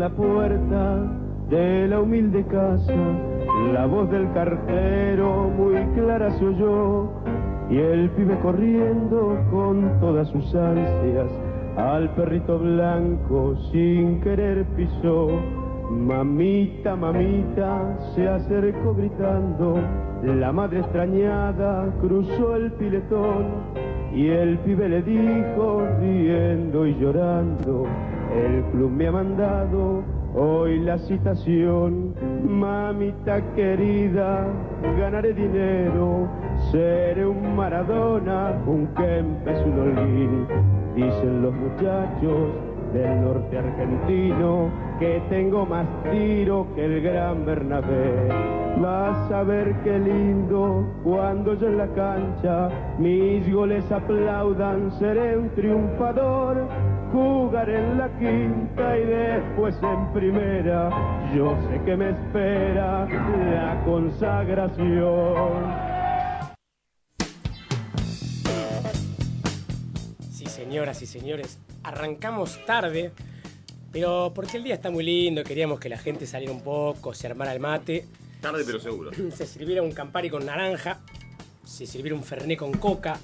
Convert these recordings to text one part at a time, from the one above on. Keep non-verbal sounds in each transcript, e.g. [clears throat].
la puerta de la humilde casa, la voz del cartero muy clara se oyó, y el pibe corriendo con todas sus ansias, al perrito blanco sin querer pisó. Mamita, mamita, se acercó gritando, la madre extrañada cruzó el piletón, y el pibe le dijo, riendo y llorando, el club me ha mandado hoy la citación. Mamita querida, ganaré dinero, seré un Maradona, un Kempes, un Holguín. Dicen los muchachos del norte argentino que tengo más tiro que el gran Bernabé. Vas a ver qué lindo cuando yo en la cancha mis goles aplaudan, seré un triunfador. Jugaré en la quinta y después en primera. Yo sé que me espera la consagración. Sí, señoras y señores, arrancamos tarde, pero porque el día está muy lindo, queríamos que la gente saliera un poco, se armara el mate, Tarde pero seguro. [clears throat] se sirviera un Campari con naranja, se sirviera un Fernet con coca,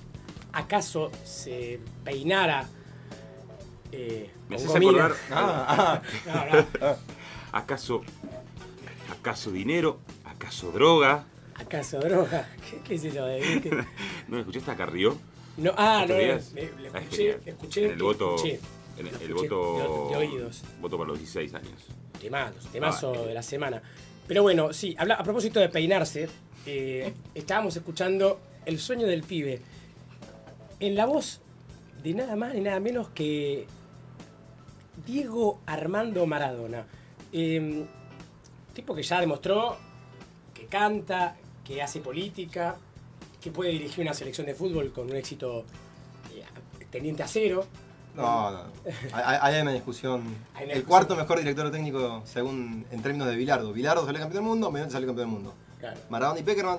acaso se peinara eh, Me haces acordar. [laughs] Ah, no, [laughs] ¿Acaso. ¿Acaso dinero? ¿Acaso droga? ¿Acaso droga? [laughs] ¿Qué, qué de- qué? ¿No escuchaste a Carrió? No, ah, no, ¿Estos le, Ah, es escuché, genial. le escuché, En el voto. escuché. en el escuché voto. de- de oídos. Voto para los 16 años. Temazo Ah, de la semana. Pero bueno, sí, habla- a propósito de peinarse, eh, estábamos escuchando El sueño del pibe. En la voz de nada más ni nada menos que Diego Armando Maradona. Eh, tipo que ya demostró que canta, que hace política, que puede dirigir una selección de fútbol con un éxito eh, tendiente a cero. No, no. Hay, hay una discusión. Hay una El discusión. cuarto mejor director técnico según en términos de Bilardo. Bilardo salió campeón del mundo, Menotti salió campeón del mundo. Claro. Maradona y Peckerman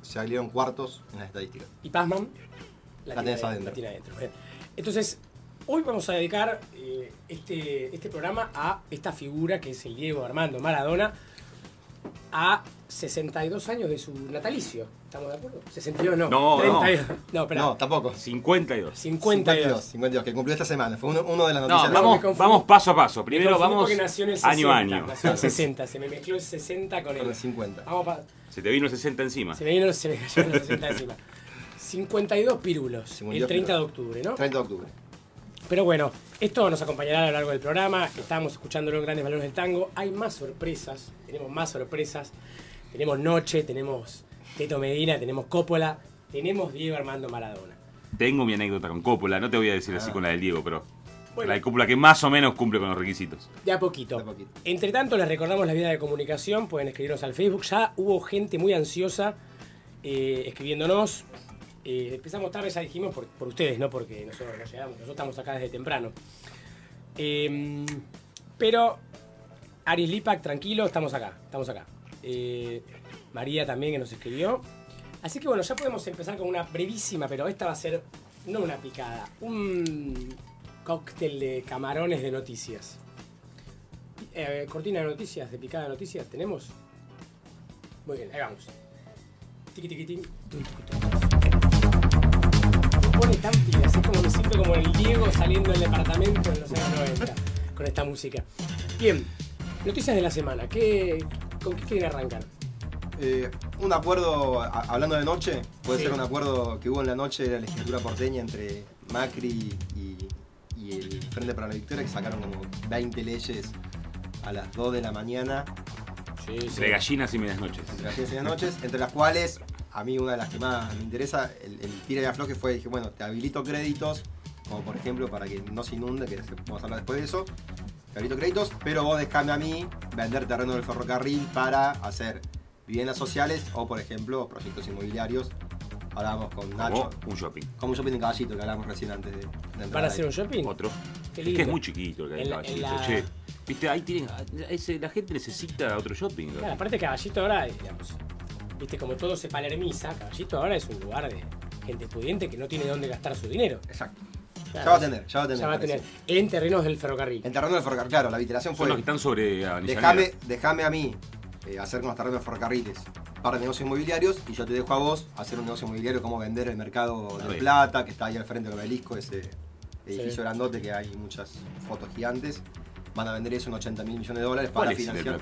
salieron cuartos en las estadísticas. Y Pazman La tiene tenés adentro. la tiene adentro. Bien. Entonces, hoy vamos a dedicar eh, este, este programa a esta figura que es el Diego Armando Maradona a 62 años de su natalicio. ¿Estamos de acuerdo? 62 no. No, no. 32. No, espera. No, tampoco. 52. 52. 52, que cumplió esta semana. Fue uno, uno de las No, noticias. me vamos, vamos paso a paso. Me Primero vamos nació en el 60, año a año. Nació en [laughs] el 60. Se me mezcló el 60 con Con el. el 50. Vamos pa- Se te vino el 60 encima. Se me vino se me cayó el 60 encima. 52 pirulos. 52 el 30 de octubre, ¿no? 30 de octubre. Pero bueno, esto nos acompañará a lo largo del programa. Estamos escuchando los grandes valores del tango. Hay más sorpresas, tenemos más sorpresas. Tenemos Noche, tenemos Teto Medina, tenemos Coppola, tenemos Diego Armando Maradona. Tengo mi anécdota con Coppola, no te voy a decir así Ah. con la del Diego, pero Bueno. la de Coppola que más o menos cumple con los requisitos. De a poquito. De a poquito. Entre tanto, les recordamos la vía de comunicación. Pueden escribirnos al Facebook. Ya hubo gente muy ansiosa eh, escribiéndonos. Eh, empezamos tarde, ya dijimos, por, por ustedes, no porque nosotros no llegamos. Nosotros estamos acá desde temprano. Eh, pero, Aries Lipak, tranquilo, estamos acá. Estamos acá. Eh, María también que nos escribió. Así que bueno, ya podemos empezar con una brevísima, pero esta va a ser no una picada, un cóctel de camarones de noticias. Eh, cortina de noticias, de picada de noticias, ¿tenemos? Muy bien, ahí vamos. Tiqui, tiqui, tiqui, pone tan pilas, es como me siento como el Diego saliendo del departamento en los años 90 con esta música. Bien, noticias de la semana. ¿Qué, ¿Con qué quieren arrancar? Eh, un acuerdo, a- hablando de noche, puede Sí. ser un acuerdo que hubo en la noche de la legislatura porteña entre Macri y, y el Frente para la Victoria, que sacaron como 20 leyes a las 2 de la mañana, Sí, Entre gallinas y medias noches. entre 10 y las noches, entre las cuales, a mí una de las que más me interesa, el, el tira y afloje fue, dije, bueno, te habilito créditos, como por ejemplo para que no se inunde, que vamos a hablar después de eso, te habilito créditos, pero vos dejame a mí vender terreno del ferrocarril para hacer viviendas sociales o, por ejemplo, proyectos inmobiliarios. Hablábamos con Nacho, Como un shopping. como un shopping de caballito que hablábamos recién antes de, de entrar ¿Van a al hacer un shopping? Otro. Qué Es lindo. que es muy chiquito el que hay En en la- en Caballito. la- Che, viste, ahí tienen. ese- la gente necesita otro shopping. ¿no? Claro, aparte Caballito ahora, digamos, viste, como todo se palermiza, Caballito ahora es un lugar de gente pudiente que no tiene dónde gastar su dinero. Exacto. Claro, ya va a tener, ya va a tener. Ya va a tener. En terrenos del ferrocarril. En terreno del ferrocarril, claro, la viteración Son fue. los que están sobre Avenida Déjame, déjame a mí eh, hacer con los terrenos de ferrocarriles para negocios inmobiliarios y yo te dejo a vos hacer un negocio inmobiliario como vender el mercado de plata, que está ahí al frente del obelisco, ese edificio Sí. grandote que hay muchas fotos gigantes. Van a vender eso en 80 mil millones de dólares ¿Cuál para financiar.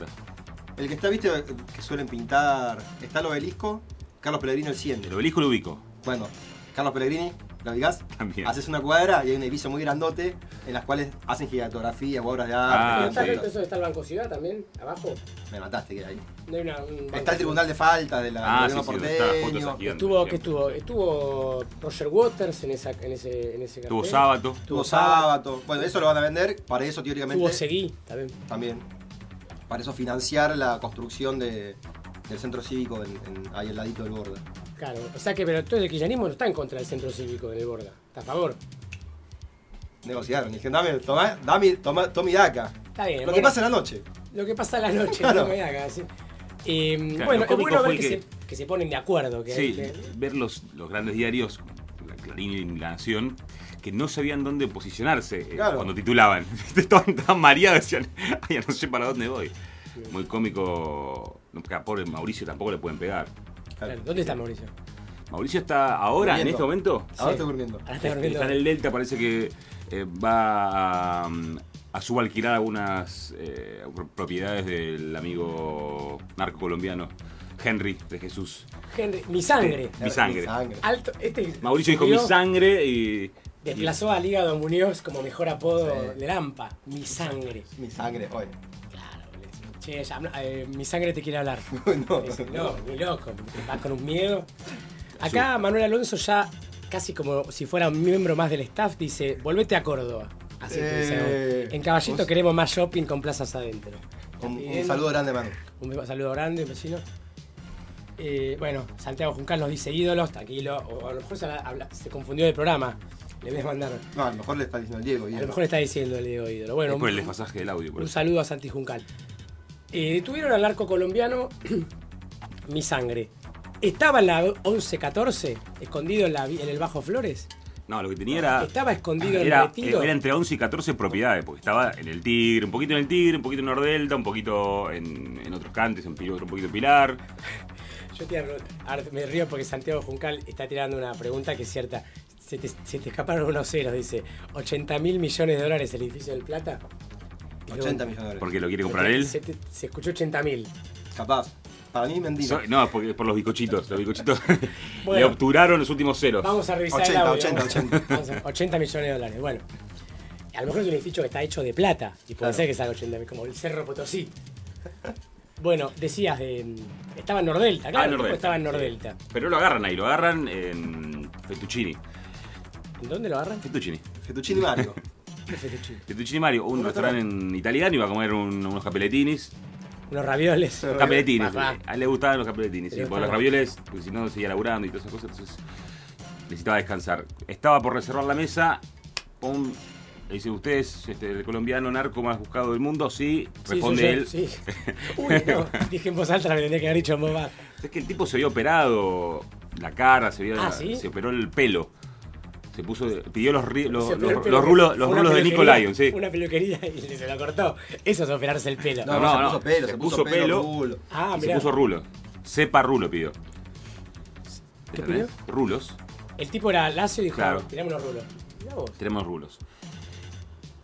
El que está, viste, que suelen pintar. Está el obelisco, Carlos Pellegrino el 100. El obelisco lo ubico. Bueno, Carlos Pellegrini, ¿lo ubicás? También. Haces una cuadra y hay un edificio muy grandote en las cuales hacen gigantografía o obras de arte. Ah, ¿Pero está, sí. ¿Eso está el Banco Ciudad también? ¿Abajo? Me mataste que hay. No hay una, un Banco Está el Tribunal de Faltas de la Ah, sí, sí, está porteño. Gigante, Estuvo, ¿qué estuvo? Estuvo Roger Waters en, esa, en ese en ese Tuvo cartel. sábado. Tuvo sábado. Bueno, eso lo van a vender. Para eso, teóricamente, Tuvo Seguí también. también. Para eso financiar la construcción de, del centro cívico en, en- ahí al ladito del borde. Claro. O sea que, pero entonces el kirchnerismo no está en contra del centro cívico en el Borda. Está a favor. Negociaron. Dijeron, dame, toma, dame, toma, toma y daca. Está bien. Lo que pasa en la noche. Lo que pasa a la noche, [laughs] Claro. me hagas. ¿sí? Eh, Claro, bueno, es bueno ver fue que, que- Se, que se ponen de acuerdo. Que, Sí, que- ver los, los grandes diarios, la Clarín y La Nación, que no sabían dónde posicionarse eh, Claro. cuando titulaban. [laughs] Estaban tan mareados, decían, ay, ya no sé para dónde voy. Muy cómico. No, pobre Mauricio tampoco le pueden pegar. Claro, ¿Dónde está Mauricio? Mauricio está ahora, en este momento. Ahora Sí. estoy durmiendo. Ahora está Está en el Delta, parece que eh, va a, mm, a subalquilar algunas eh, pro- propiedades del amigo narco colombiano Henry de Jesús. Henry, mi sangre. Mi sangre. Mi sangre. Alto, este Mauricio dijo mi sangre y. Desplazó al hígado Muñoz como mejor apodo Sí. de Lampa. Mi sangre. Mi sangre, oye. Claro, boludo. Che, ya, eh, mi sangre te quiere hablar. [laughs] no, Dice, no, ni loco, vas con un miedo. Acá Manuel Alonso ya casi como si fuera un miembro más del staff dice, volvete a Córdoba. Así te dice, Eh, en Caballito vos- queremos más shopping con plazas adentro. Un, saludo grande, Manu. Un saludo grande, vecino. Eh, bueno, Santiago Juncal nos dice ídolos, tranquilo. O a lo mejor se, habla- se confundió del programa. Le voy a mandar. No, a lo mejor le está diciendo el Diego. A Diego. lo mejor está diciendo el Diego ídolo. Bueno, Es por el desfasaje del audio. por un eso. saludo a Santi Juncal. Eh, detuvieron al narco colombiano [clears throat] Mi Sangre. ¿Estaba en la 11-14, escondido en, la en el Bajo Flores? No, lo que tenía era. ¿Estaba escondido en Era, el retiro? era entre 11 y 14 propiedades, porque estaba en el Tigre, un poquito en el Tigre, un poquito en Nordelta, un poquito en, en otros cantes, en Pilar, un poquito en Pilar. [laughs] Yo te a me río porque Santiago Juncal está tirando una pregunta que es cierta. Se te, se te escaparon unos ceros, dice. 80 mil millones de dólares el edificio del Plata. Y 80 pregunta, millones de dólares. Porque lo quiere se comprar te- él. Se, te- se escuchó 80 mil. Capaz. Para mí, mentira. So- no, porque por los bicochitos. Los bicochitos [laughs] le Bueno. obturaron los últimos ceros. Vamos a revisar 80, el audio. 80, vamos a- 80. vamos a- 80 millones de dólares. Bueno. A lo mejor es un edificio que está hecho de plata. Y puede Claro. ser que salga 80 mil, como el Cerro Potosí. Bueno, decías de. Estaba en Nordelta, claro. Ah, el tipo Nordelta, Estaba en sí. Nordelta. Pero lo agarran ahí, lo agarran en Fettuccini. ¿En dónde lo agarran? Fettuccini. Fettuccini Mario. [laughs] ¿Qué fettuccine? Fettuccini Mario, un Un restaurante en italiano, iba a comer un- unos capelletinis. Unos ravioles. Capelletinis, Papá. a él le gustaban los capelletinis, sí, Le porque los gustaban. ravioles, porque si no seguía laburando y todas esas cosas, entonces necesitaba descansar. Estaba por reservar la mesa, pum, le dice, ¿usted es este, el colombiano narco más buscado del mundo? Sí, Sí, responde soy yo, él. Sí. [laughs] Uy, no. Dije en voz alta la que tendría que haber dicho en voz baja. Es que el tipo se había operado la cara, se, había, Ah, ¿sí? se operó el pelo. Se puso, pidió los, ri- los, los- los rulos, los rulos de Nico Lyon, sí. Una peluquería y se lo cortó. Eso es operarse el pelo. No, No, no, se no, puso pelo, se se puso puso pelo, pelo. rulo. Ah, y se puso rulo. Cepa rulo pidió. ¿Qué pidió? Rulos. El tipo era lacio y dijo, Claro. tirame unos rulos. Mirá vos, Tenemos rulos.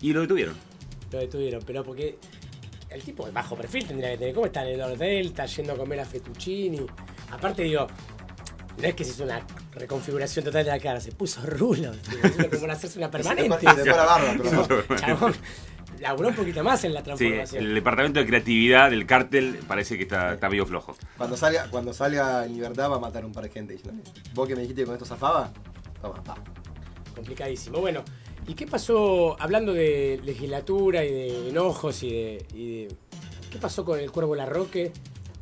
Y lo detuvieron. lo detuvieron. Pero porque el tipo de bajo perfil tendría que tener. ¿Cómo está en el Delta yendo a comer a fettuccini? Aparte digo, no es que se hizo una reconfiguración total de la cara, se puso. Digo, es como hacerse una [laughs] permanente. Se fue la barba, pero no. [laughs] Chabón, laburó un poquito más en la Sí, transformación. el departamento de creatividad del cártel parece que está, está medio flojo. Cuando salga, cuando salga en libertad va a matar a un par de gente. Vos que me dijiste que con esto zafaba, toma, pa. Complicadísimo. Bueno, ¿y qué pasó, hablando de legislatura y de enojos y de... y de- ¿Qué pasó con el Cuervo Larroque?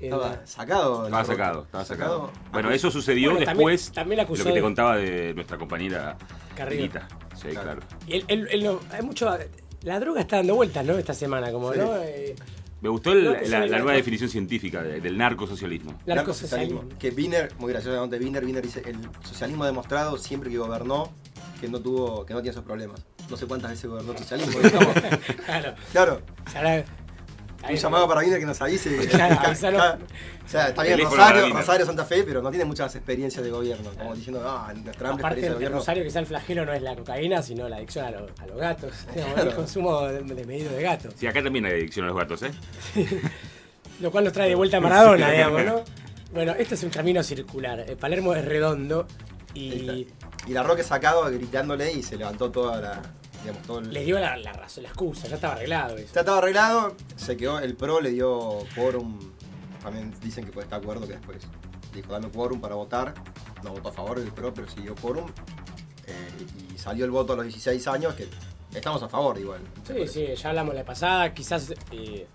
Estaba la- sacado. Estaba sacado, estaba sacado. Bueno, eso sucedió Bueno, después también lo que te contaba de nuestra compañera Carrillo. Lita. Sí, Claro. Y hay mucho... La droga está dando vueltas, ¿no? Esta semana, como, Sí. ¿no? Eh, Me gustó la, nueva definición científica de- del narcosocialismo. narcosocialismo. Que Wiener, muy graciosamente Wiener, Wiener dice, el socialismo ha demostrado siempre que gobernó que no tuvo, que no tiene esos problemas. No sé cuántas veces gobernó el socialismo. [laughs] Claro. claro, un llamado para Wiener que nos avise. [laughs] Claro, [laughs] ca- o sea, está bien Rosario. Rosario, Santa Fe, pero no tiene muchas experiencias de gobierno. Como diciendo, ah, nuestra amplia Aparte, experiencia de el gobierno. Rosario que sea el flagelo no es la cocaína, sino la adicción a, lo- a los gatos. [laughs] Digamos, Claro. El consumo de- desmedido de gatos. Sí, acá también hay adicción a los gatos, ¿eh? Lo cual nos trae de vuelta a Maradona, digamos, ¿no? Bueno, esto es un camino circular. Eh, Palermo es redondo y Y la Roque sacado gritándole y se levantó toda la. Digamos, todo el, le dio la, la razón, la excusa, ya estaba arreglado eso. Ya estaba arreglado, se quedó, el PRO le dio quórum, también dicen que puede estar de acuerdo que después dijo dame quórum para votar, no votó a favor del PRO, pero dio quórum, eh, y salió el voto a los 16 años, que estamos a favor igual. Sí, sí, ya hablamos la pasada, quizás eh,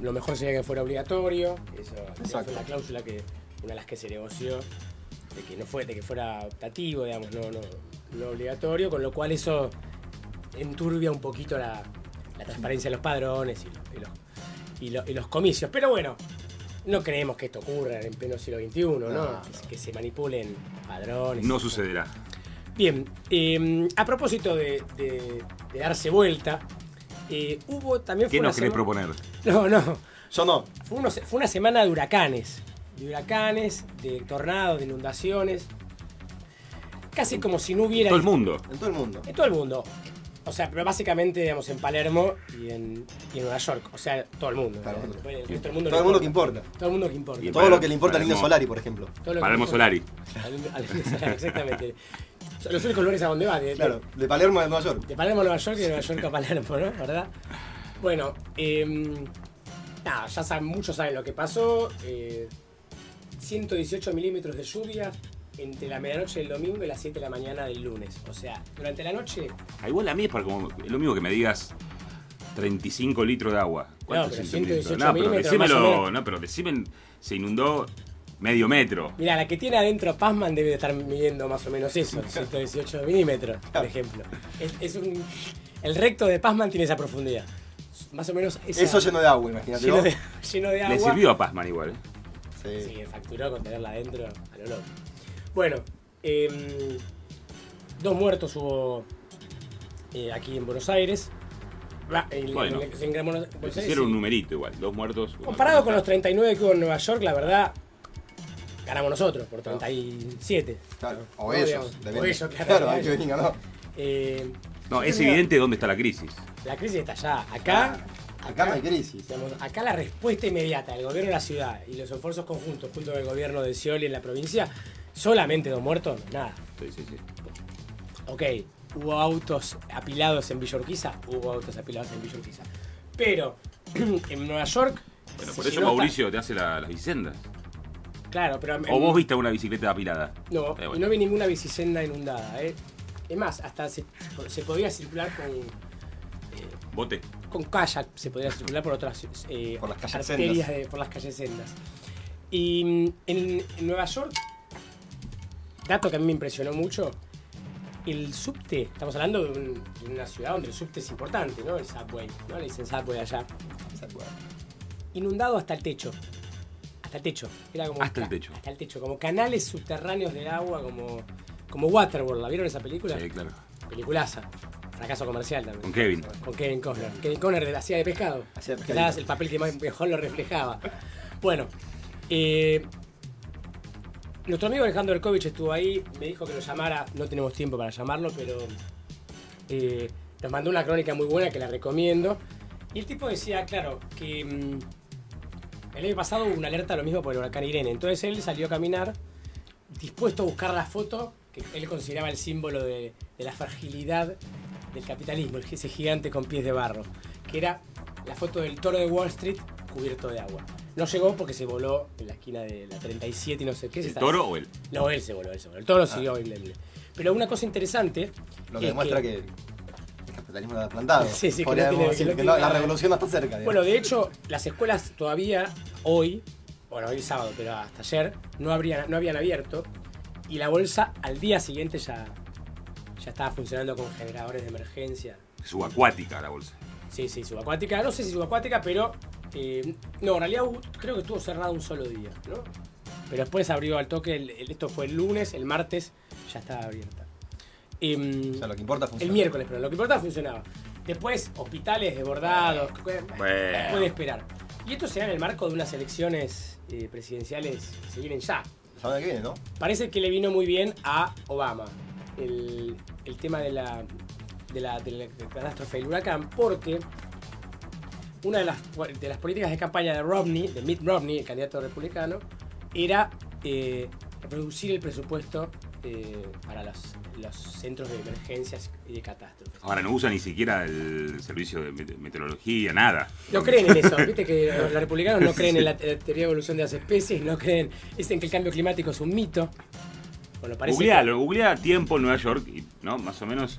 lo mejor sería que fuera obligatorio, eso fue la cláusula que, una de las que se negoció, de que no fue, de que fuera optativo, digamos, no, no, no obligatorio, con lo cual eso enturbia un poquito la, la transparencia de los padrones y, lo- y los, y lo- y los comicios. Pero bueno, no creemos que esto ocurra en pleno siglo XXI, ¿no? No, Que, que se manipulen padrones. No sucederá. Bien, eh, a propósito de, de- de darse vuelta, eh, hubo también... ¿Qué fue nos querés proponer? No, no. Yo no, Fue, unos- fue una semana de huracanes. De huracanes, de tornados, de inundaciones. Casi como si no hubiera... Todo el mundo. en todo el mundo. En todo el mundo. O sea, pero básicamente, digamos, en Palermo y en, y en Nueva York. O sea, todo el mundo. Claro. ¿no? El mundo Todo el mundo que importa. Todo el mundo que importa. Y Todo lo que le importa al. Indio Solari, por ejemplo. Todo lo que Palermo importa. Solari. Al- Indio Solari, [laughs] exactamente. Son los únicos lugares a donde va. de- de- Claro, de Palermo a Nueva York. De Palermo a Nueva York y de Nueva York a Palermo, ¿no? ¿Verdad? Bueno, eh, nada, ya saben, muchos saben lo que pasó. eh, 118 milímetros de lluvia entre la medianoche del domingo y las 7 de la mañana del lunes. O sea, durante la noche, Ah, igual a mí es, para como, es lo mismo que me digas 35 litros de agua. ¿Cuánto pero es 118 No, pero milímetros, más o decímelo, menos. no, pero decime, se inundó medio metro. mira, la que tiene adentro Pazman debe de estar midiendo más o menos eso, [laughs] 118 milímetros, por ejemplo. Es, es un, el recto de Pazman tiene esa profundidad. Más o menos esa- Eso lleno de agua, imagínate. lleno vos. de, [laughs] lleno de agua. Le sirvió a Pazman igual. ¿eh? Sí. Sí, facturó con tenerla adentro a lo loco. Bueno, em, dos muertos hubo eh, aquí en Buenos Aires. En- Bueno, en- Buenos- Aires, hicieron sí. un numerito igual, dos muertos. Comparado con los 39 que hubo en Nueva York, la verdad, ganamos nosotros por 37. Claro, o No, ellos. o ellos, claro, Claro, hay ellos. que venir, ¿no? Eh, No, es evidente dónde está la crisis. La crisis está allá. Acá, Acá no hay crisis. digamos, acá la respuesta inmediata del gobierno de la ciudad y los esfuerzos conjuntos junto con el gobierno de Scioli en la provincia, solamente dos muertos, nada. Sí, sí, sí. Ok, hubo autos apilados en Villa Urquiza, hubo autos apilados en Villa Urquiza. Pero [clears throat] en Nueva York. Bueno, por eso Mauricio te hace la- las bicisendas. Claro, pero. en- O vos viste una bicicleta apilada. No, Eh, bueno. no vi ninguna bicisenda inundada. ¿eh? Es más, hasta se, se podía circular con. Bote. con kayak se podría circular por otras eh, Por las calles arterias sendas. de- por las calles sendas. Y mm, en, en Nueva York, dato que a mí me impresionó mucho, el subte, estamos hablando de, un- de una ciudad donde el subte es importante, ¿no? El subway, ¿no? Le dicen subway allá. Inundado hasta el techo. Hasta el techo. Era como Hasta el techo. Hasta el techo. Como canales subterráneos de agua, como, como Waterworld. ¿La vieron esa película? Sí, claro. Peliculaza. Fracaso comercial también. Con Kevin. Con Kevin Costner. Kevin Costner de la hacía de pescado. Hacía el papel que más- mejor lo reflejaba. Bueno, eh, nuestro amigo Alejandro Erkovich estuvo ahí, me dijo que lo llamara, no tenemos tiempo para llamarlo, pero eh, nos mandó una crónica muy buena que la recomiendo. Y el tipo decía, claro, que mm, el año pasado una alerta lo mismo por el huracán Irene. Entonces él salió a caminar dispuesto a buscar la foto que él consideraba el símbolo de, de la fragilidad del capitalismo, ese gigante con pies de barro, que era la foto del toro de Wall Street cubierto de agua. No llegó porque se voló en la esquina de la 37 y no sé qué. se ¿El está- toro o él? No, él se voló, él se voló. El toro siguió indemne. Pero una cosa interesante... Lo que es demuestra que, el capitalismo está plantado. [laughs] Sí, sí, que no tiene- que decir que tiene no, la revolución no está cerca. digamos. Bueno, de hecho, las escuelas todavía hoy, bueno, hoy es sábado, pero hasta ayer, no, habrían, no habían abierto y la bolsa al día siguiente ya, ya estaba funcionando con generadores de emergencia. Subacuática la bolsa. Sí, sí, subacuática, no sé si subacuática, pero eh, no, en realidad creo que estuvo cerrado un solo día, ¿no? Pero después abrió al toque, el- el- esto fue el lunes, el martes ya estaba abierta. Em, o sea, lo que importa funciona. el miércoles, pero lo que importa funcionaba. Después, hospitales desbordados, Bueno. puede esperar. Y esto se da en el marco de unas elecciones eh, presidenciales que se vienen ya. La que viene, ¿no? Parece que le vino muy bien a Obama el, el tema de la, de la, de la catástrofe del huracán, porque una de las, de las políticas de campaña de Romney, de Mitt Romney, el candidato republicano, era eh, reducir el presupuesto eh, para los, los centros de emergencias y de catástrofes. Ahora no usa ni siquiera el servicio de mete- meteorología, nada. No creen en eso, viste que los, republicanos no creen en la, teoría de evolución de las especies, no creen, dicen que el cambio climático es un mito. Bueno, parece que- Googlealo, googlea tiempo en Nueva York y no, más o menos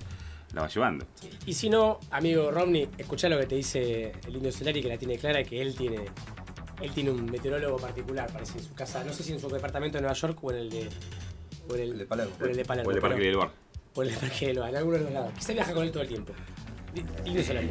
la va llevando. Y si no, amigo Romney, escuchá lo que te dice el indio Solari, que la tiene clara, que él tiene él tiene un meteorólogo particular, parece, en su casa. No sé si en su departamento de Nueva York o en el de. O en el, El de Palermo. o en el de Palermo. O el de Parque pero- del Bar. o el de Parque del Bar, en alguno de los lados. Quizá viaja con él todo el tiempo. Indio Solari.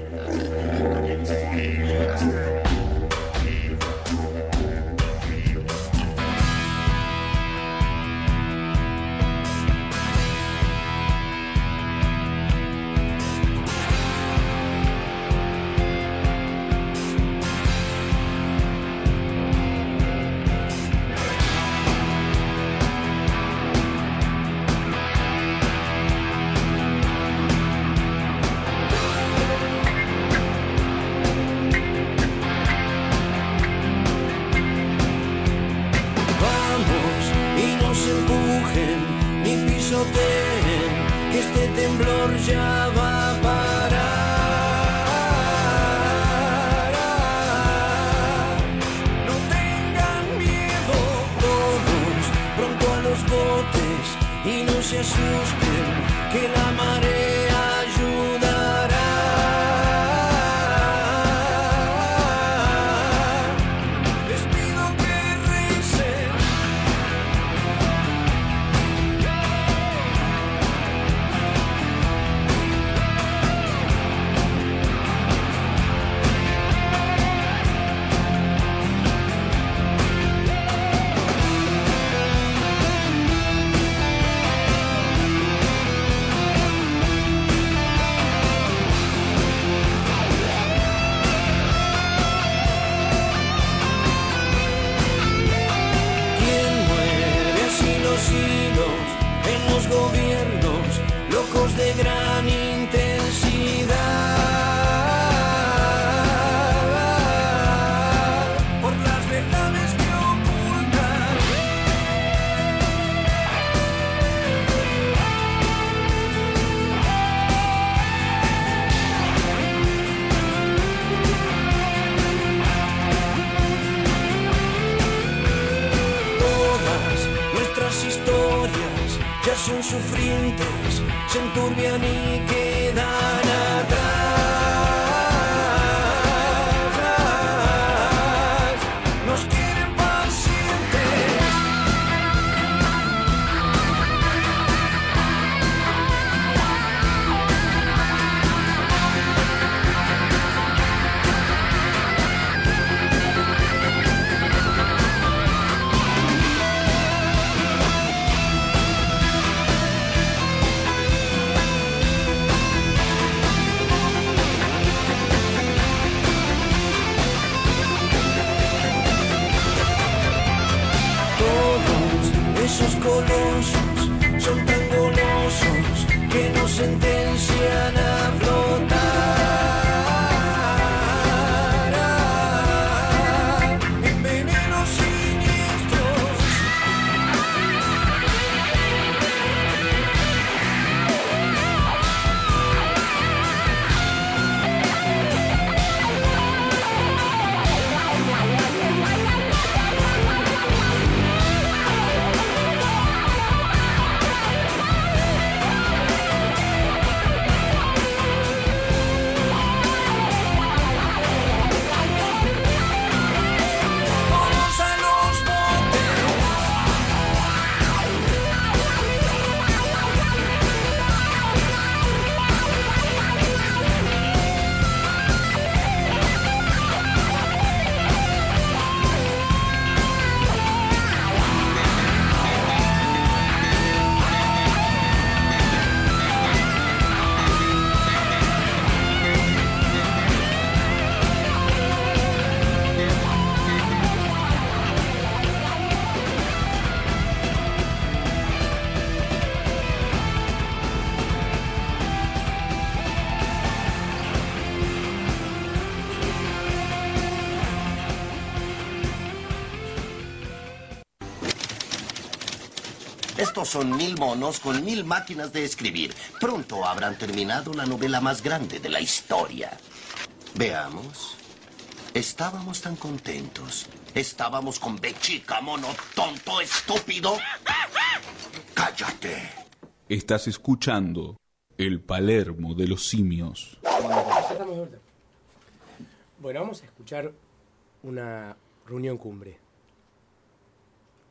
Este temblor ya va a parar. No tengan miedo todos, pronto a los botes y no se asusten, que la marea son mil monos con mil máquinas de escribir. Pronto habrán terminado la novela más grande de la historia. Veamos. Estábamos tan contentos. Estábamos con Bechica, mono tonto, estúpido. Cállate. Estás escuchando el Palermo de los simios. Bueno, vamos a escuchar una reunión cumbre.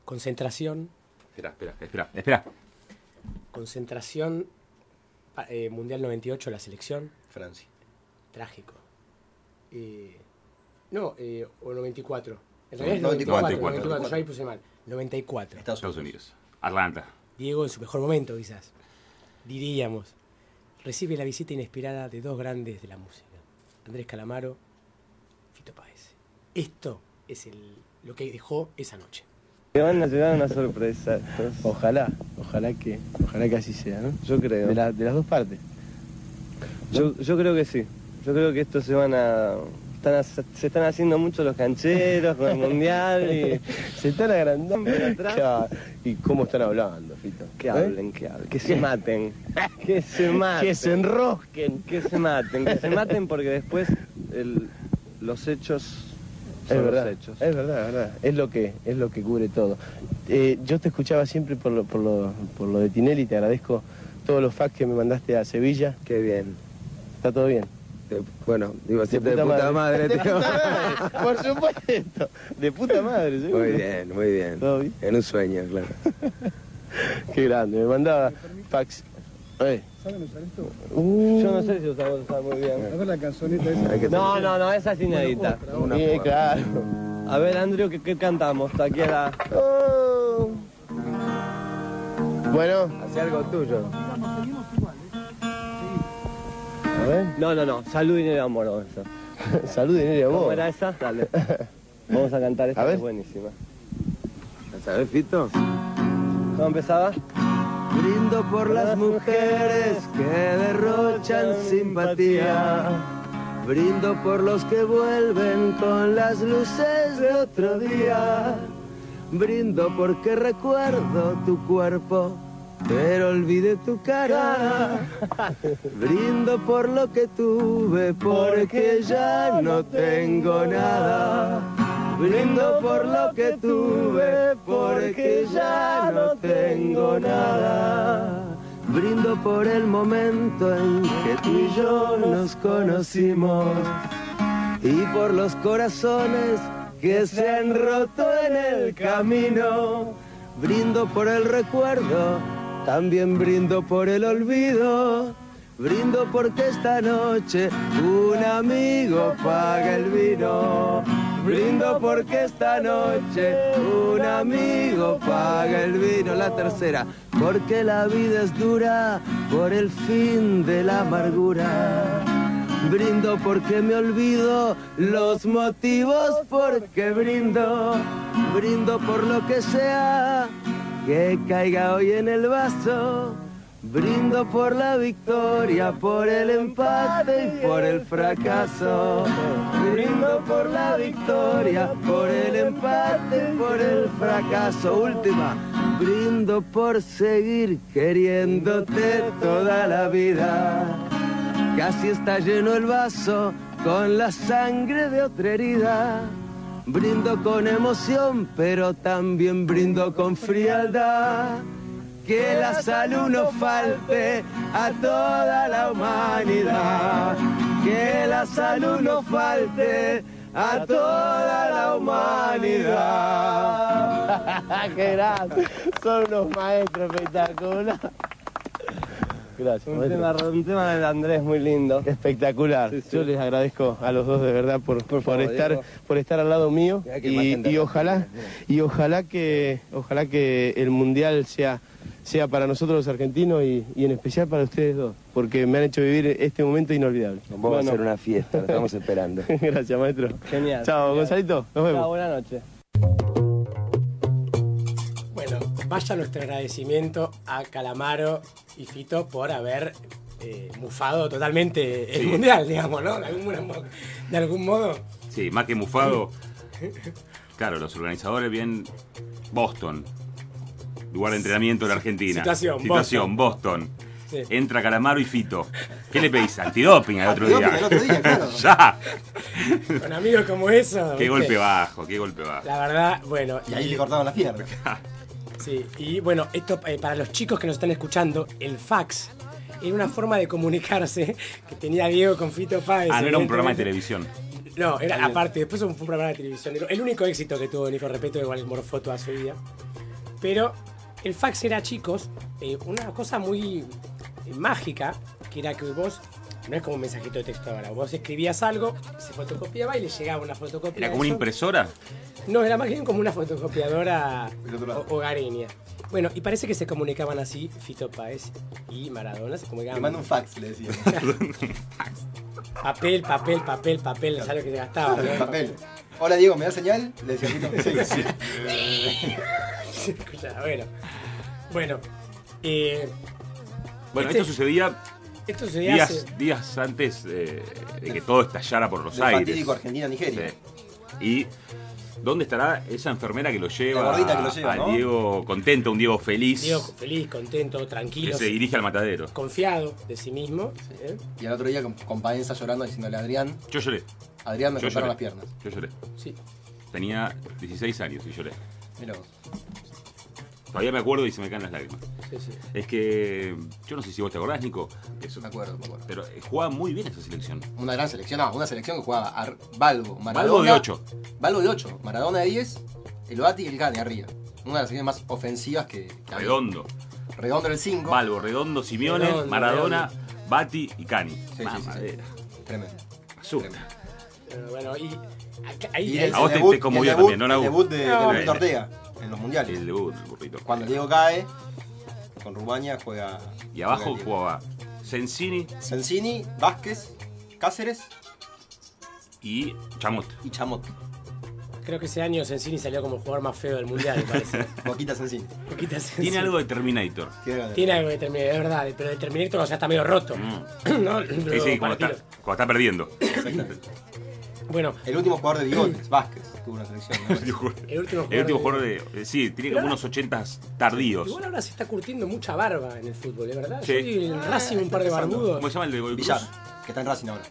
Concentración, Espera, espera, espera, espera. concentración eh, Mundial 98, la selección, Francia. trágico. Eh, no, eh, o 94. En No, realidad es 94, 94, 94, 94. yo ahí puse mal. 94. Estados Estados Unidos. Unidos. Atlanta. Diego en su mejor momento, quizás. Diríamos. Recibe la visita inesperada de dos grandes de la música. Andrés Calamaro, Fito Páez. Esto es el, lo que dejó esa noche. Me van a llegar una sorpresa. estos. Ojalá, ojalá que, ojalá que así sea, ¿no? Yo creo. De, la- de las dos partes. Yo, yo creo que sí. Yo creo que estos se van a, están se están haciendo mucho los cancheros con el mundial y [laughs] se están agrandando [laughs] atrás. ¿Y cómo están hablando, Fito? Que hablen, que hablen, que se maten, [laughs] que se maten, que se enrosquen, que se maten, que se maten porque después el- los hechos Es verdad, los hechos. es verdad, es verdad. Es lo que, es lo que cubre todo. Eh, yo te escuchaba siempre por lo, por, lo, por lo de Tinelli, te agradezco todos los fax que me mandaste a Sevilla. Qué bien. ¿Está todo bien? De- bueno, digo siempre de puta, madre, [laughs] De puta madre, por supuesto. De puta madre, seguro. Muy bien, muy bien. ¿Todo bien? En un sueño, claro. [laughs] Qué grande, me mandaba fax. Eh. Uh, Yo no sé si usamos usar muy bien. A ver la canzoneta que No, no, no, esa es inédita. Una Sí, claro. A ver, Andrew, ¿qué, qué cantamos? Aquí a la... Oh. Bueno, Hace algo tuyo. a ver. No, no, no. Salud, dinero y amor. hacer. [laughs] Salud, dinero y ¿Cómo amor. era esa? Dale. Vamos a cantar esta, A ver. que es buenísima. ¿Sabes, Fito? ¿Cómo empezaba? Brindo por las mujeres que derrochan simpatía. Brindo por los que vuelven con las luces de otro día. Brindo porque recuerdo tu cuerpo, pero olvidé tu cara. Brindo por lo que tuve, porque ya no tengo nada. Brindo por lo que tuve, porque ya no tengo nada. Brindo por el momento en que tú y yo nos conocimos y por los corazones que se han roto en el camino. Brindo por el recuerdo, también brindo por el olvido. Brindo porque esta noche un amigo paga el vino. Brindo porque esta noche un amigo paga el vino. La tercera, porque la vida es dura por el fin de la amargura. Brindo porque me olvido los motivos porque brindo. Brindo por lo que sea que caiga hoy en el vaso. Brindo por la victoria, por el empate y por el fracaso. Brindo por la victoria, por el empate y por el fracaso. Última. Brindo por seguir queriéndote toda la vida. Casi está lleno el vaso con la sangre de otra herida. Brindo con emoción, pero también brindo con frialdad. Que la salud no falte a toda la humanidad. Que la salud no falte a toda la humanidad. [laughs] ¡Qué grande! Son unos maestros espectaculares. Gracias. Un tema, un tema de Andrés muy lindo. Espectacular. Sí, sí. Yo les agradezco a los dos de verdad por, por, estar Diego. por estar al lado mío y, y ojalá y ojalá que ojalá que el mundial sea sea para nosotros los argentinos y, y en especial para ustedes dos porque me han hecho vivir este momento inolvidable. Vamos a hacer una fiesta, lo estamos esperando. [laughs] Gracias maestro. Genial. Chao genial. Gonzalito. Nos vemos. Chao, buenas noches. Bueno, vaya nuestro agradecimiento a Calamaro y Fito por haber eh, mufado totalmente el Sí. mundial, digamos, ¿no? De algún, mo- de algún modo. Sí, más que mufado. Claro, los organizadores bien. Boston. Lugar de entrenamiento de la Argentina. Situación, Situación, Boston. Sí. Entra Calamaro y Fito. ¿Qué le pedís? Antidoping al otro Antidoping día. al otro día, claro. [laughs] ya. Con amigos como eso. Qué ¿viste? golpe bajo, qué golpe bajo. La verdad, bueno. Y ahí le cortaban las piernas. [laughs] Sí, y bueno, esto eh, para los chicos que nos están escuchando, el fax era una forma de comunicarse que tenía Diego con Fito Páez. Ah, no era un programa de televisión. No, era aparte, después fue un programa de televisión. El único éxito que tuvo Nico Repeto, igual morfó toda su vida. Pero el fax era, chicos, eh, una cosa muy eh, mágica, que era que vos, no es como un mensajito de texto ahora, vos escribías algo, se fotocopiaba y le llegaba una fotocopia. ¿Era como una eso. impresora? No, era más bien como una fotocopiadora hogareña. Bueno, y parece que se comunicaban así Fito Páez y Maradona, se Le comunicaban. manda un fax, le decía. [laughs] Papel, papel, papel, papel, no sabes lo que se gastaba. ¿no? Papel. Hola Diego, ¿me da señal? Le decía Fito. Sí, sí. [laughs] [laughs] Se escuchaba, bueno. Bueno, eh, Bueno, Este- esto sucedía esto se hace. días, días antes eh, de que todo estallara por los Del aires. Argentina-Nigeria. Sí. Y ¿dónde estará esa enfermera que lo lleva, que lo lleva, a ¿no? Diego contento, un Diego feliz, Diego feliz, contento, que tranquilo, se dirige al matadero? confiado de sí mismo. ¿eh? Y al otro día con, con Paenza llorando diciéndole a Adrián, Yo lloré, Adrián me cortaron las piernas. yo lloré. Sí. Tenía 16 años y lloré. Mira vos. Todavía me acuerdo y se me caen las lágrimas. Sí, sí. Es que yo no sé si vos te acordás, Nico, eso, Me acuerdo, me acuerdo. pero eh, jugaba muy bien esa selección. Una gran selección, no, una selección que jugaba Ar- Balbo, Maradona. Balbo de 8. Balbo de 8, Maradona de 10, el Bati y el Gane arriba. Una de las selecciones más ofensivas que, que había. Redondo. Redondo en el 5. Balbo, Redondo, Simeone, Redondo, Maradona, Redondo. Bati y Cani. Sí, sí, Mamadera. Tremendo. Asusta. Pero bueno, y acá- ahí, Y el, A vos te- debut, te conmovió el debut- también, ¿no? El debut de, No, de bueno. Ortega en los mundiales. El debut, el burrito. Cuando Diego cae, con Rumania juega. Y abajo juega jugaba Sensini Sensini, Vázquez, Cáceres y Chamot. y Chamot. creo que ese año Sensini salió como el jugador más feo del mundial, me parece. [laughs] Boquita Sensini. Poquita Sensini. Tiene algo de Terminator. Tiene- algo de Terminator, es verdad, pero de Terminator cuando ya está medio roto. Mm. [coughs] ¿no? Sí, sí, cuando está, cuando está perdiendo. Bueno, El último jugador de bigotes, Vázquez, tuvo una selección. ¿no? [laughs] el último jugador. El último jugador de. eh, Sí, tiene como unos 80 tardíos. Igual ahora se está curtiendo mucha barba en el fútbol, ¿es verdad? Sí. Yo vi en Racing un par de barbudos. ¿Cómo se llama el de Cruz? Villar, que está en Racing ahora.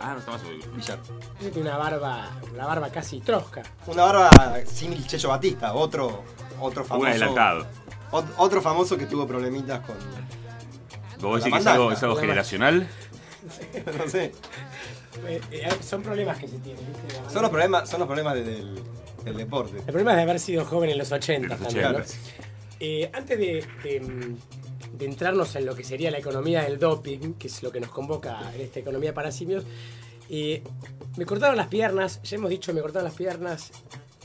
Ah, no está más Cruz. Villar. Ese tiene una barba, una barba casi trosca. Una barba símil Checho Batista, otro, otro Un famoso. adelantado. ot- otro famoso que tuvo problemitas con, ¿Vos decís que es algo, es algo generacional? [laughs] no sé. Eh, eh, son problemas que se tienen. ¿viste? Son los problemas, son los problemas de- del, del deporte. El problema es de haber sido joven en los 80 En los también, ¿no? 80. Eh, antes de, de, mm, de entrarnos en lo que sería la economía del doping, que es lo que nos convoca en esta economía para simios, eh, me cortaron las piernas, ya hemos dicho, me cortaron las piernas,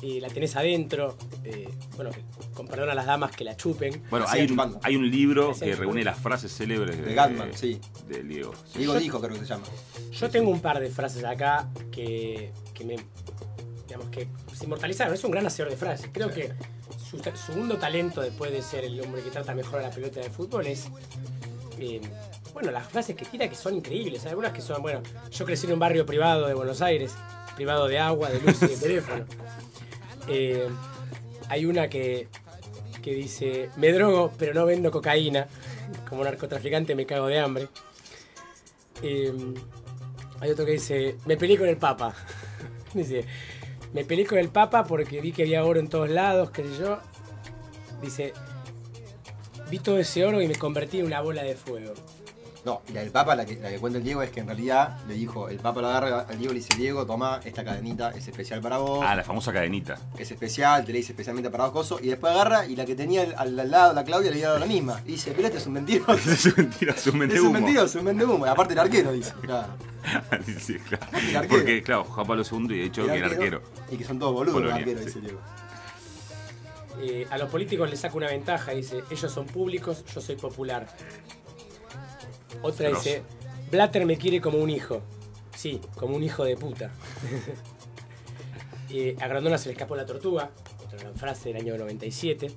eh, la tenés adentro, eh, bueno, con perdón a las damas que la chupen. Bueno, hay un, hay un libro que reúne las frases célebres de, De Gatman, sí. del Diego. Sí. Diego dijo, creo que se llama. Yo tengo un par de frases acá que, que me. digamos que se inmortalizaron. Es un gran hacedor de frases. Creo que su segundo talento, después de ser el hombre que trata mejor a la pelota de fútbol, es. eh, bueno, las frases que tira que son increíbles. Hay algunas que son, bueno, yo crecí en un barrio privado de Buenos Aires, privado de agua, de luz y de teléfono. [laughs] Eh, hay una que, que dice, me drogo, pero no vendo cocaína. Como narcotraficante me cago de hambre. Eh, hay otro que dice, me peleé con el Papa. [laughs] dice, me peleé con el Papa porque vi que había oro en todos lados, qué sé yo. Dice, vi todo ese oro y me convertí en una bola de fuego. No, y la del Papa, la que, la que cuenta el Diego, es que en realidad le dijo, el Papa lo agarra al Diego y le dice, Diego, toma esta cadenita, es especial para vos, Ah, la famosa cadenita. es especial, te la hice especialmente para vos, coso, y después agarra y la que tenía al, al- al lado, la Claudia, le dio la misma. Y dice, pero este es un mentiroso. [laughs] es mentira, es un Es un mentehumo. mentiroso, es un mentehumo. Y aparte el arquero, dice. Claro. [laughs] Sí, claro. El arquero. Porque, claro, Juan Pablo II y de hecho El que era arquero. Y que son todos boludos los Polonia, arqueros, sí. dice Diego. Eh, a los políticos les saca una ventaja, dice, ellos son públicos, yo soy popular. Otra dice, Blatter me quiere como un hijo. Sí, como un hijo de puta. [laughs] eh, a Grondona se le escapó la tortuga, otra gran frase del año 97.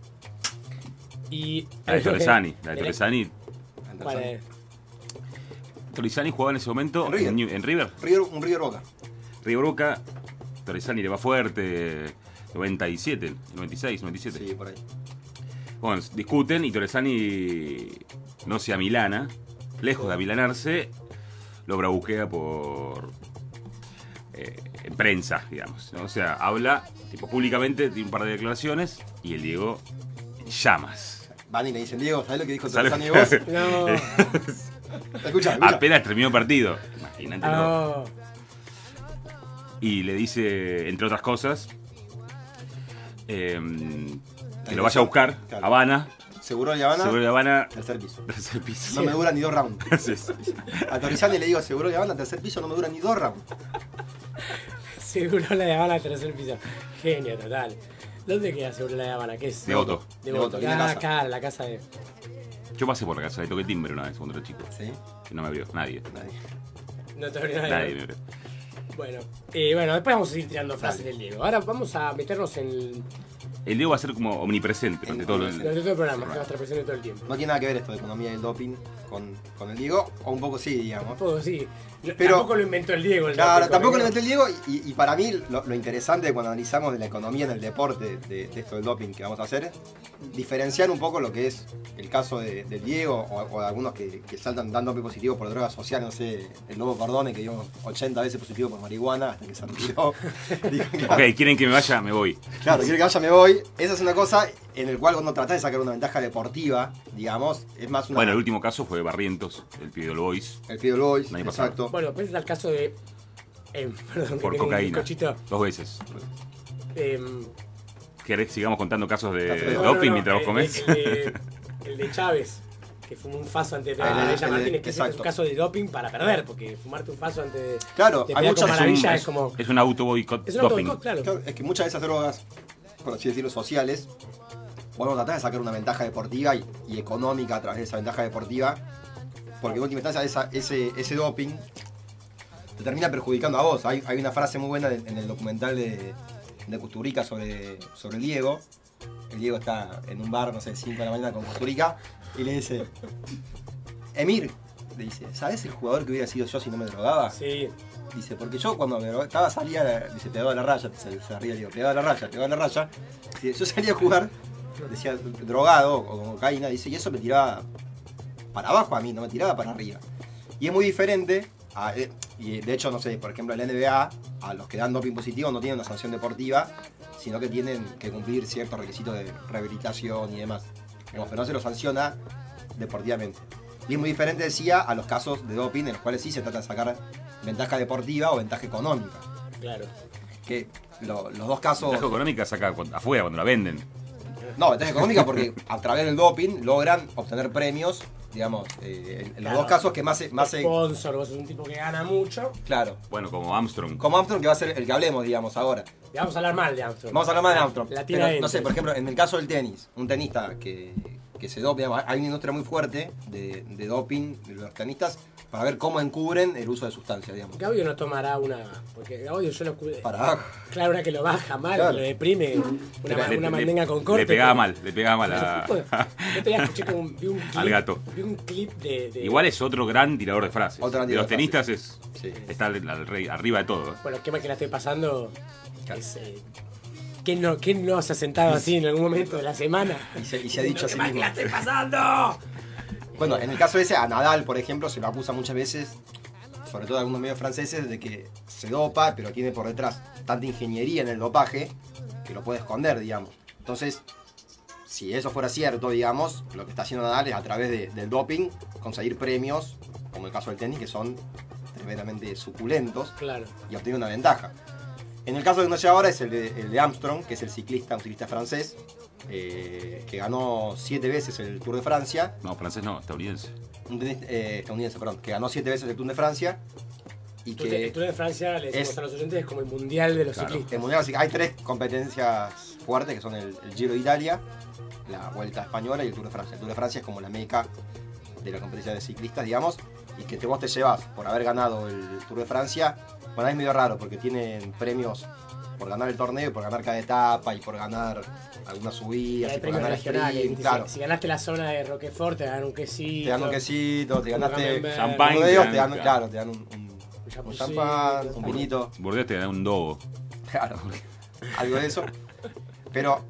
Y... La de [laughs] Torresani. La de Torresani. ¿Cuál es? Torresani jugaba en ese momento En River. en, New- en River. River, un River Boca. River Boca. Torresani le va fuerte. 97, 96, 97. Sí, por ahí. Bueno, discuten y Torresani no se amilana, lejos de amilanarse, lo bravuquea por. eh, en prensa, digamos. ¿no? O sea, habla tipo públicamente, tiene un par de declaraciones y el Diego en llamas. Van y le dicen, Diego, ¿sabes lo que dijo ¿Sabe? Torresani [laughs] vos? No. [laughs] [laughs] Escucha, escucha. Apenas terminó el partido. Imagínate. Ah, Y le dice, entre otras cosas, em, que lo vaya a buscar, Claro. Habana, Seguro de Habana, seguro de Habana, tercer piso. [laughs] tercer piso. No me dura ni dos rounds. [laughs] Sí, sí. A le digo, seguro de Habana, tercer piso, no me dura ni dos rounds. [laughs] Seguro la de Habana, tercer piso. Genio, total. ¿Dónde queda Seguro la de Habana? ¿Qué es? Devoto. De Devoto, Voto. linda Ah, casa. acá, la casa de... Yo pasé por la casa, le toqué timbre una vez cuando era chico. Sí, Y no me abrió, nadie. nadie. No te abrió nadie. Nadie me abrió. Bueno, eh, bueno, después vamos a seguir tirando frases del Diego. Ahora vamos a meternos en El Diego va a ser como omnipresente durante todo el. durante todo el programa, que va a estar presente todo el tiempo. No tiene nada que ver esto de economía y el doping con, con el Diego, o un poco sí, digamos. Todo, sí. Pero- tampoco lo inventó el Diego. El Claro, tampoco lo inventé el Diego y, y para mí lo, lo interesante cuando analizamos de la economía en el deporte, de, de esto del doping que vamos a hacer, diferenciar un poco lo que es el caso de, del Diego o, o de algunos que, que saltan dando doping positivo por drogas sociales, no sé, el Lobo Cardone que dio 80 veces positivo por marihuana hasta que se retiró. [laughs] Claro, Ok, quieren que me vaya, me voy. Claro, quiero que vaya, me voy. Esa es una cosa en el cual cuando tratás de sacar una ventaja deportiva, digamos, es más una... Bueno, el último caso fue Barrientos, el pibe del Boys, El Fidel Boys, pasado. Exacto. Bueno, pues es el caso de. eh, [laughs] perdón, que por cocaína. Dos veces. Eh, ¿Querés que sigamos contando casos de No, no, doping no, mientras vos el- comés? El, de, el de Chávez, que fumó un faso antes de pegar Ah, a el de- Martínez, que ese es exacto. un caso de doping para perder, porque fumarte un faso antes de, Claro, de hay muchas- con es es, es, como. es un auto boicot Es un doping. autoboicot, claro. Claro, es que muchas de esas drogas, por así decirlo, sociales, podemos tratar de sacar una ventaja deportiva y, y económica a través de esa ventaja deportiva, porque en última instancia esa- ese, ese doping te termina perjudicando a vos. Hay, hay una frase muy buena en, en el documental de, de Custurica sobre, sobre Diego. El Diego está en un bar, no sé, 5 de la mañana con Custurica y le dice, Emir, le dice, ¿sabes el jugador que hubiera sido yo si no me drogaba? Sí, Dice, porque yo cuando me drogaba- estaba, salía, dice, pegaba la raya, se, se ría, digo, pegaba la raya, pegaba la raya. Dice, yo salía a jugar, decía, drogado o con cocaína, dice, y eso me tiraba para abajo a mí, no me tiraba para arriba. Y es muy diferente, a- y de hecho, no sé, por ejemplo, en la NBA, a los que dan doping positivo no tienen una sanción deportiva, sino que tienen que cumplir ciertos requisitos de rehabilitación y demás. Digamos, pero no se los sanciona deportivamente. Y es muy diferente, decía, a los casos de doping en los cuales sí se trata de sacar ventaja deportiva o ventaja económica. Claro. Que lo- los dos casos... Ventaja económica saca afuera cuando la venden. No, ventaja económica porque a través del doping logran obtener premios, digamos, eh, en, los dos casos que más se... Más se Sponsor, vos sos un tipo que gana mucho. claro. Bueno, como Armstrong. Como Armstrong, que va a ser el que hablemos, digamos, ahora. Y vamos a hablar mal de Armstrong. Vamos a hablar más de Armstrong. La tira Pero, dentro. no sé, por ejemplo, en el caso del tenis, un tenista que, que se digamos, hay una industria muy fuerte de, de doping de los tenistas para ver cómo encubren el uso de sustancias, digamos. Gaudio no tomará una. Porque Gaudio yo lo cuide. Para Claro, una que lo baja mal, Claro. que lo deprime. Una, Le- mandenga con corte. Le pegaba pero- mal, le pegaba mal a- [laughs] Yo te escuché como un, vi un clip, Al gato. Vi un clip de. de- Igual es otro gran tirador de frases. Otro gran de los tenistas es, Sí. está al- al rey- arriba de todo. Bueno, qué mal que la estoy pasando. Es, eh, ¿quién, no, ¿Quién no se ha sentado así en algún momento de la semana? Y se, y se ha dicho a ¡Qué la estoy pasando! Bueno, en el caso ese, a Nadal, por ejemplo, se lo acusa muchas veces, sobre todo algunos medios franceses, de que se dopa, pero tiene por detrás tanta ingeniería en el dopaje que lo puede esconder, digamos. Entonces, si eso fuera cierto, digamos, lo que está haciendo Nadal es a través de- del doping conseguir premios, como el caso del tenis, que son tremendamente suculentos Claro. y obtiene una ventaja. En el caso que no sé ahora es el de, el de Armstrong, que es el ciclista, un ciclista francés, eh, que ganó siete veces el Tour de Francia No, francés no, estadounidense. un tenista eh, estadounidense, perdón, que ganó siete veces el Tour de Francia y que El Tour de Francia, le decimos es- a los oyentes, es como el mundial de los Claro. ciclistas. el mundial, así que hay tres competencias fuertes que son el, el Giro de Italia, la Vuelta Española y el Tour de Francia. El Tour de Francia es como la meca de la competencia de ciclistas, digamos, y que te, vos te llevas por haber ganado el Tour de Francia, bueno, es medio raro porque tienen premios por ganar el torneo y por ganar cada etapa y por ganar algunas subidas Hay y por premios ganar regionales. sprint, claro. Si ganaste la zona de Roquefort, te dan un quesito. Te dan un quesito, te ganaste uno de ellos, te te dan- dan, claro, te dan un, un- un champán, un vinito. Bordeaux te da un dogo. Claro, algo de eso. Pero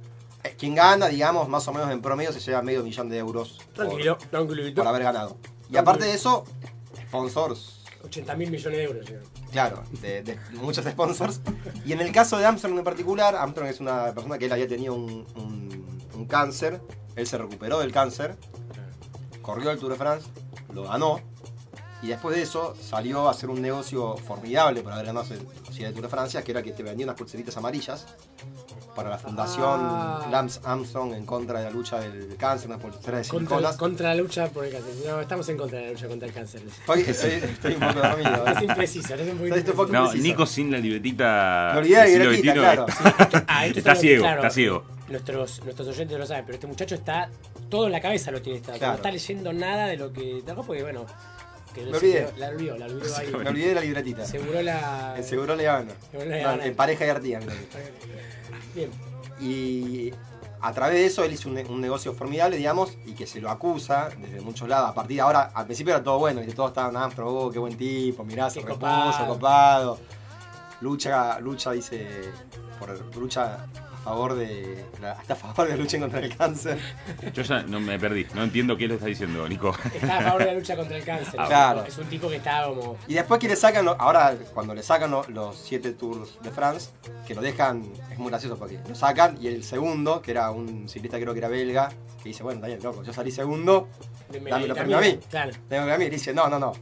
eh, quien gana, digamos, más o menos en promedio se lleva medio millón de euros por, Tranquilo, tranquilito. por haber ganado. Y aparte de eso, sponsors, 80 mil millones de euros. llevan. Claro, de, de muchos sponsors. Y en el caso de Armstrong en particular, Armstrong es una persona que él había tenido un, cáncer, él se recuperó del cáncer, corrió el Tour de France, lo ganó. Y después de eso salió a hacer un negocio formidable por haber ganado ese- el Tour de Francia, que era que te vendía unas pulseritas amarillas para la fundación Ah. Lance Armstrong en contra de la lucha del cáncer, una pulsera de Contra, contra la lucha por el cáncer. No, estamos en contra de la lucha contra el cáncer. Estoy, estoy- estoy un poco dormido. [laughs] Es ¿eh? impreciso, es un poquito poco No, impreciso. Nico sin la libretita. Me olvidé de la libretita, claro. [laughs] Ah, Está ciego, claro, está ciego. Nuestros, nuestros oyentes lo saben, pero este muchacho está. Todo en la cabeza lo tiene. Está, Claro. No está leyendo nada de lo que. Porque, bueno. Que Me olvidé. La olvidó, la olvidó ahí. Me olvidé de la libretita. Seguro la. [laughs] Seguro le No, en pareja y que. Bien. Y a través de eso él hizo un, ne- un negocio formidable, digamos, y que se lo acusa desde muchos lados. A partir de ahora, al principio era todo bueno, y todos estaban, ah, pero oh, qué buen tipo, mirá, se repuso, copado. Lucha, lucha, dice, por lucha favor de. Está a favor de la lucha contra el cáncer. Yo ya no me perdí. No entiendo qué le está diciendo, Nico. Está a favor de la lucha contra el cáncer. Ah, Claro. Es un tipo que está como. Y después que le sacan, lo- ahora cuando le sacan lo- los siete tours de France, que lo dejan, es muy gracioso porque lo sacan y el segundo, que era un ciclista creo que era belga, que dice, bueno, está bien, loco, yo salí segundo, de premio a mí. Claro. que a mí. Y dice, no, no, no.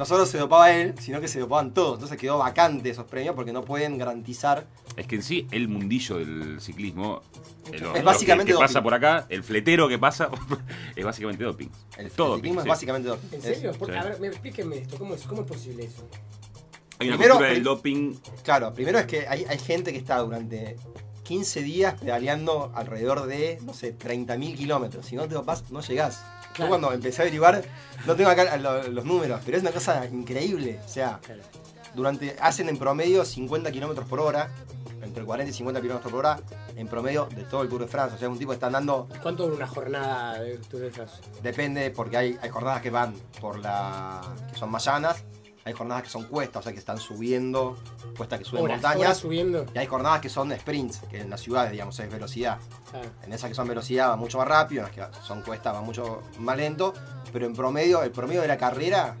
No solo se dopaba él, sino que se dopaban todos. Entonces quedó vacante esos premios porque no pueden garantizar. Es que en sí, el mundillo del ciclismo. Es básicamente que, que doping. pasa por acá, el fletero que pasa, [laughs] es básicamente doping. El Todo ciclismo doping, es sí. básicamente doping. ¿En serio? Sí. A ver, me- explíquenme esto. ¿Cómo es, ¿Cómo es posible eso? Hay una Primero, cultura el- del doping. Claro, primero es que hay, hay gente que está durante 15 días pedaleando alrededor de, no sé, 30.000 kilómetros. Si no te dopas, no llegás. Yo cuando empecé a averiguar, no tengo acá lo- los números, pero es una cosa increíble. O sea, Claro. durante hacen en promedio 50 kilómetros por hora, entre 40 y 50 kilómetros por hora, en promedio de todo el Tour de France. O sea, un tipo que está andando, ¿Cuánto dura una jornada de Tour de France? depende, porque hay, hay jornadas que van por la. que son más llanas, hay jornadas que son cuestas, o sea, que están subiendo, cuestas que suben Horas, montañas. horas subiendo. Y hay jornadas que son sprints, que en las ciudades, digamos, es velocidad. Claro. En esas que son velocidad va mucho más rápido, en las que son cuestas va mucho más lento. Pero en promedio, el promedio de la carrera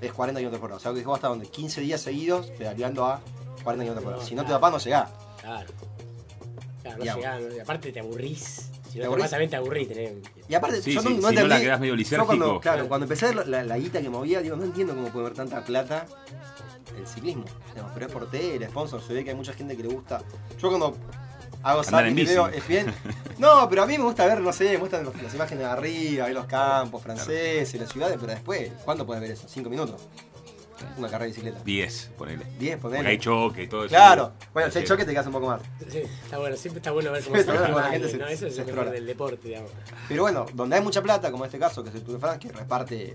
es 40 km por hora. O sea, que vos estás donde 15 días seguidos pedaleando a 40 km por hora. No, Si no te claro. tapás, no llegás. Claro. Claro, no llegás, no- y aparte te aburrís. Si ¿Te no, también te aburrís. tenés- Y aparte, Sí, yo sí, no, no si no entendí. la quedás medio yo cuando, claro, cuando empecé a ver la, la guita que movía, digo, no entiendo cómo puede haber tanta plata el ciclismo. Pero es por tele, sponsor, se ve que hay mucha gente que le gusta. Yo cuando hago zapping y veo, es bien. [laughs] No, pero a mí me gusta ver, no sé, me gustan los- las imágenes de arriba, ver los campos franceses, las ciudades, pero después, ¿cuándo puedes ver eso? ¿Cinco minutos? Una carrera de bicicleta. 10, ponele. 10, ponele. Porque hay choque y todo eso. Claro. Bueno, si hay choque te quedas un poco más. Sí, está bueno, siempre está bueno ver cómo se activa la gente se- ¿no? Eso es se el mejor del deporte, digamos. Pero bueno, donde hay mucha plata, como en este caso, que es el Tour de France, que reparte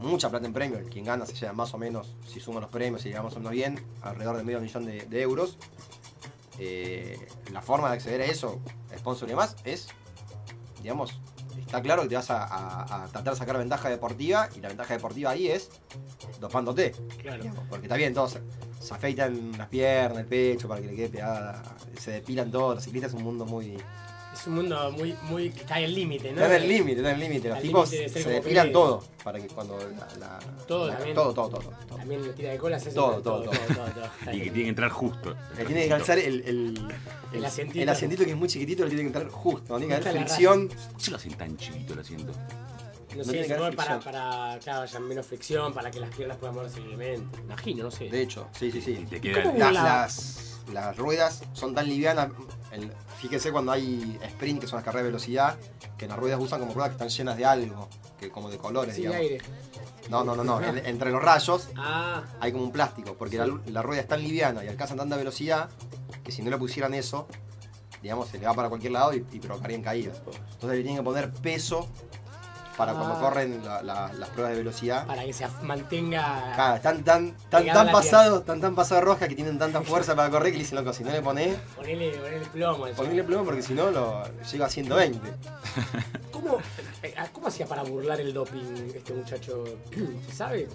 mucha plata en premios, el quien gana se lleva más o menos, si suman los premios y llegamos más o menos bien, alrededor de medio millón de, de euros. Eh, la forma de acceder a eso, sponsor y demás, es, digamos, está claro que te vas a, a- a tratar de sacar ventaja deportiva y la ventaja deportiva ahí es dopándote. Claro. digamos, porque está bien, todos se, se afeitan las piernas, el pecho para que le quede pegada, se depilan todos, los ciclistas es un mundo muy... Es un mundo muy, muy que está en el límite, ¿no? Está en el límite, está en el límite. Los tipos se depilan todo para que cuando la, la- Todo la- también. todo, todo, todo, todo. También la tira de cola se hace Todo, todo, todo, todo, todo, todo. Está Y que tiene que entrar justo. Le tiene que calzar el, el, El asientito. el asientito que es muy chiquitito, le tiene que entrar justo. No tiene que haber la fricción. ¿Por qué lo hacen tan chiquito el asiento? No no sé, para, para claro, haya menos fricción, para que las piernas puedan moverse libremente. Imagino, no sé. De hecho, sí, sí, sí. te queda ¿Cómo? La- la- las, las ruedas son tan livianas. el- fíjese cuando hay sprint, que son las carreras de velocidad, que las ruedas usan como ruedas que están llenas de algo, que como de colores, Sí, digamos. aire. No, no, no, no. en- entre los rayos Ah, hay como un plástico, porque la, la rueda es tan liviana y alcanzan tanta velocidad que si no le pusieran eso, digamos, se le va para cualquier lado y, y provocarían caídas. Entonces le tienen que poner peso para cuando Ah. corren la- la- las pruebas de velocidad. para que se mantenga. Claro, están tan, tan, tan pasados, tan tan pasados de rosca que tienen tanta fuerza para correr que le dicen, loco, si no le ponés, Ponele, ponele plomo. ponele plomo porque si no lo llega a 120. [laughs] ¿Cómo, eh, ¿Cómo hacía para burlar el doping este muchacho? ¿Se sabe?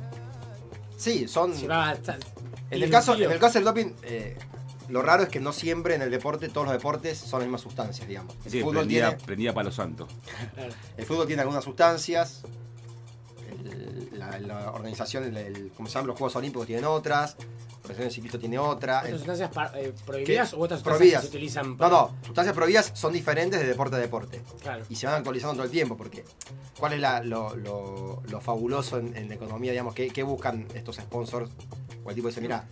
Sí, son... Llevaba. En el caso, en el caso del doping, eh, lo raro es que no siempre en el deporte, todos los deportes son las mismas sustancias, digamos. El Sí, fútbol prendía, tiene... prendía palo santo. El fútbol tiene algunas sustancias. el- la, la organización, el, el- ¿cómo se llama? Los Juegos Olímpicos tienen otras. La Organización del Ciclista tiene otra. ¿Otras el- sustancias pa- eh, prohibidas ¿Qué? o otras sustancias Prohibidas. que se utilizan no, para.? no. Sustancias prohibidas son diferentes de deporte a deporte. Claro. Y se van actualizando todo el tiempo. Porque, ¿cuál es la- lo, lo- lo fabuloso en, en la economía? Digamos, ¿qué, qué buscan estos sponsors? O el tipo dice, mira,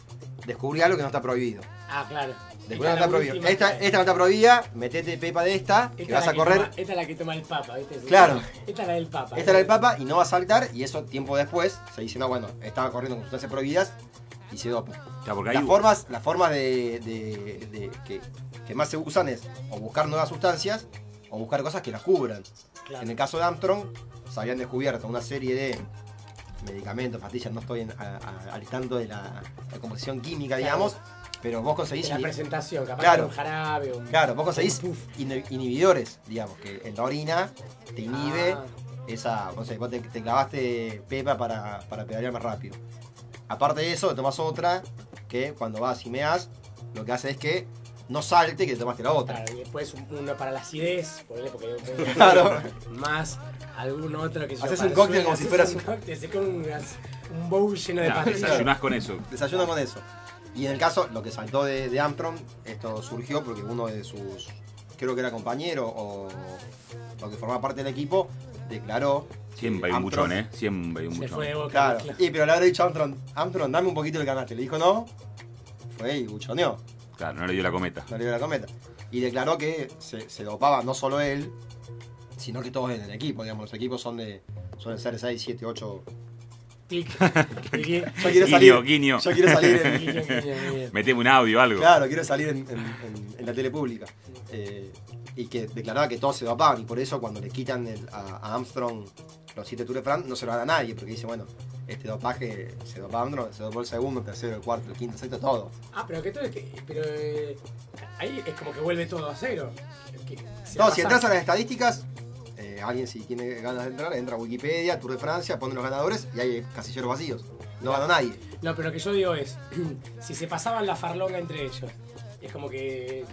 descubrí algo que no está prohibido. Ah, claro. Descubrí Esta algo que no es la está prohibido. Esta, no está prohibida, metete pepa de esta, que esta vas es la a correr. toma- esta es la que toma el Papa, ¿viste? Claro. Esta es la del Papa. Esta era el Papa y no va a saltar y eso tiempo después se dice, no, bueno, estaba corriendo con sustancias prohibidas y se dopa. Claro, Las formas, las formas de, de- de- que, que más se usan es o buscar nuevas sustancias o buscar cosas que las cubran. Claro. En el caso de Armstrong, se habían descubierto una serie de medicamentos, pastillas, no estoy en- a- a- al tanto de la, la composición química, Claro. digamos, pero vos conseguís... La presentación, capaz Claro. que un jarabe. Un... Claro, vos conseguís inhibidores, digamos, que en la orina te inhibe Ah. esa, no sé, vos te, te clavaste pepa para, para pedalear más rápido. Aparte de eso, tomas otra que cuando vas y meas, lo que hace es que no salte que te tomaste la otra. Claro, y después un- uno para la acidez, ponele porque [laughs] Claro. más algún otro que yo Haces un el cóctel como si fueras un cóctel, se come un, un bowl lleno de Claro, pastillas. desayunás con eso. Desayuna con eso. Y en el caso, lo que saltó de, de Armstrong, esto surgió porque uno de sus, creo que era compañero o, o que formaba parte del equipo, declaró. Siempre hay un buchón, ¿eh? Siempre hay un Se buchón. fue de boca. Claro. claro. Y pero le habrá dicho a Armstrong, Armstrong, dame un poquito del ganaste. Le dijo no. Fue y buchoneó. Claro, no le dio la cometa. No le dio la cometa. Y declaró que se, se dopaba no solo él, sino que todos en el equipo. Digamos, los equipos son de. suelen ser 6, 7, 8. Tic, [laughs] tic, Yo quiero salir. Guiño, guiño. Yo quiero salir en, [laughs] guiño, guiño, guiño. Meteme un audio o algo. Claro, quiero salir en, en- en- en la tele pública. Eh, y que declaraba que todos se dopaban. Y por eso cuando le quitan el- a, a Armstrong los 7 Tour de France, no se lo dan a nadie. Porque dice, bueno, este dopaje se dopaba Armstrong, se dopó el segundo, el tercero, el cuarto, el quinto, el sexto, todo. Ah, pero que todo es que. Pero eh, ahí es como que vuelve todo a cero. Que No, si entras a las estadísticas, eh, alguien si tiene ganas de entrar, entra a Wikipedia, Tour de Francia, pone los ganadores y hay casilleros vacíos. No ganó nadie. No, pero lo que yo digo es, [clears throat] si se pasaban la farlonga entre ellos, es como que...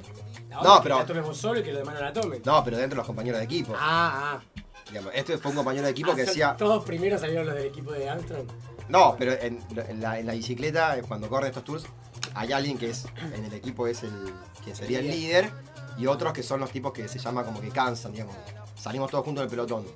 ahora No, que pero- la tomes vos solo y que los demás no la tomen. No, pero dentro de los compañeros de equipo. Ah, ah. Digamos, este fue un compañero de equipo Ah, que son- decía. Todos primero salieron los del equipo de Armstrong. No, pero en, en la, en la bicicleta, cuando corren estos tours, hay alguien que es en el equipo es el quien sería el líder y otros que son los tipos que se llama como que cansan, digamos. Salimos todos juntos en el pelotón.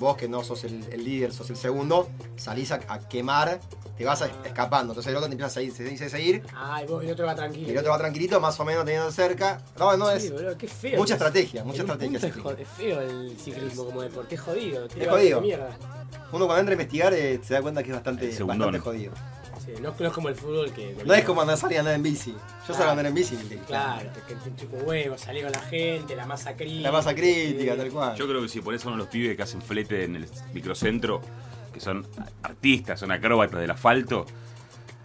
Vos que no sos el, el líder, sos el segundo, salís a, a quemar, te vas a- escapando. Entonces el otro te empieza a seguir, se dice seguir, Ah, y, vos- y el otro va tranquilo. y el otro va tranquilito, más o menos teniendo cerca. No, no Sí, es. boludo, qué feo. mucha Es- estrategia, mucha estrategia Es, feo el ciclismo como deporte, es jodido. Es jodido. mierda. Uno cuando entra a investigar eh, se da cuenta que es bastante, bastante jodido. Sí, no, no es como el fútbol que. No es como andar salir a andar en bici. Yo salgo a andar en bici. y- Claro, te, te, un huevo, salir con la gente, la masa crítica. La masa crítica, Sí. tal cual. Yo creo que si pones a uno de los pibes que hacen flete en el microcentro, que son artistas, son acróbatas del asfalto,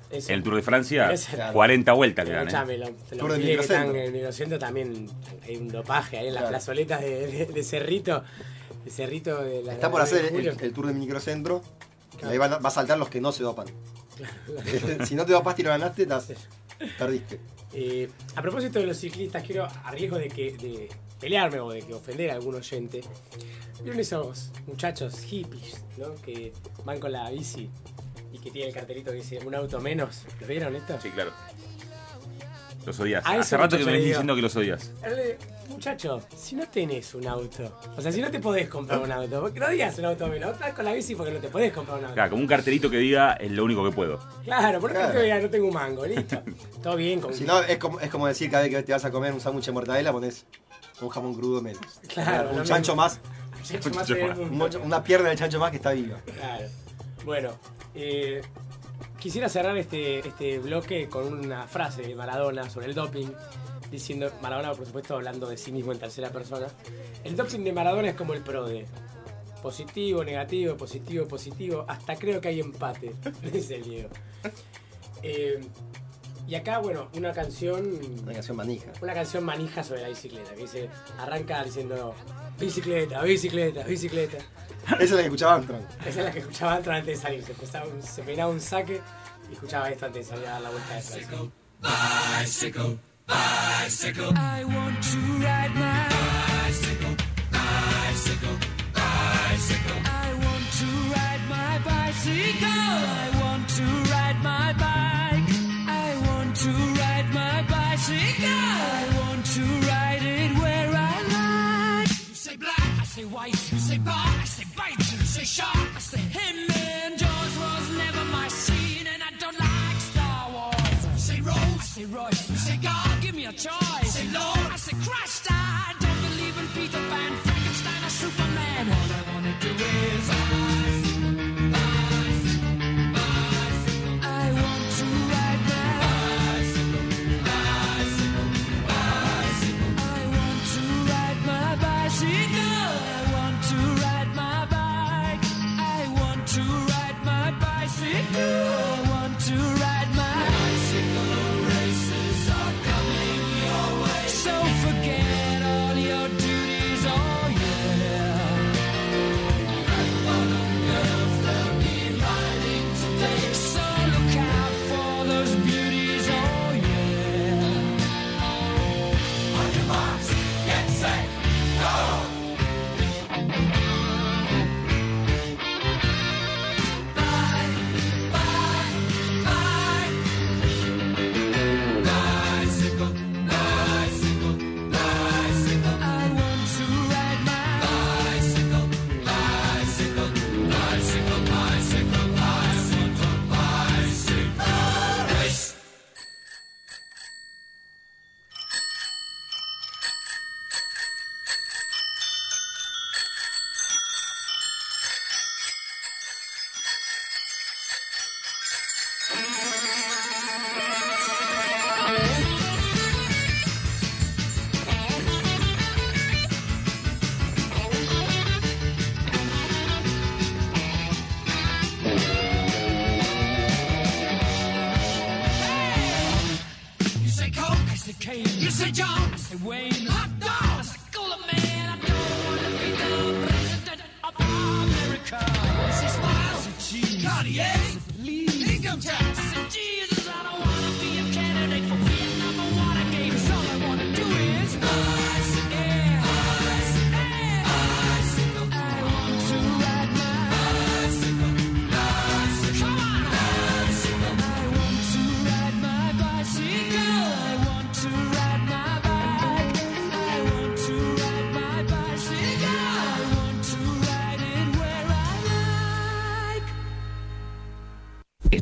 Eso. en el Tour de Francia, Eso, claro. 40 vueltas le dan. ¿eh? Escuchame, Tour de pibes que están microcentro. en el microcentro también hay un dopaje ahí en las Claro. plazoletas de, de- de Cerrito. De Cerrito de la. Está por de hacer el, tour de microcentro. Claro. ahí van va a saltar los que no se dopan. [laughs] si no te dopaste y lo ganaste, estás- perdiste. Eh, a propósito de los ciclistas, quiero, a riesgo de que de pelearme o de que ofender a algún oyente, ¿vieron esos muchachos hippies, ¿no? Que van con la bici y que tiene el cartelito que dice un auto menos? ¿Lo vieron esto? Sí, claro. Los odias. A Hace rato que me venís diciendo que los odias. Eh, Muchacho, si no tenés un auto, o sea, si no te podés comprar un auto, porque no digas un auto menos, estás con la bici porque no te podés comprar un auto. Claro, como un cartelito que diga es lo único que puedo. Claro, por Claro. no tengo un mango, listo. [laughs] Todo bien con Si no, es como, es como decir cada vez que te vas a comer un sándwich de mortadela, pones un jamón crudo menos. Claro, un chancho mismo. más, Chancho más [laughs] Chancho más. un mocho- una pierna del chancho más que está viva. Claro. Bueno, eh, quisiera cerrar este, este bloque con una frase de Maradona sobre el doping, diciendo, Maradona por supuesto hablando de sí mismo en tercera persona, el doping de Maradona es como el PRODE. Positivo, negativo, positivo, positivo, hasta creo que hay empate, [laughs] dice el Diego. Eh, y acá, bueno, una canción Una canción manija. una canción manija sobre la bicicleta, que dice, arranca diciendo bicicleta, bicicleta, bicicleta. Esa es la que escuchaba Armstrong. Esa es la que escuchaba antes antes de salir. Se, empezaba un- se peinaba un saque y escuchaba esto antes de salir a dar la vuelta de Francia. Bicycle, bicycle. I want to ride my shock.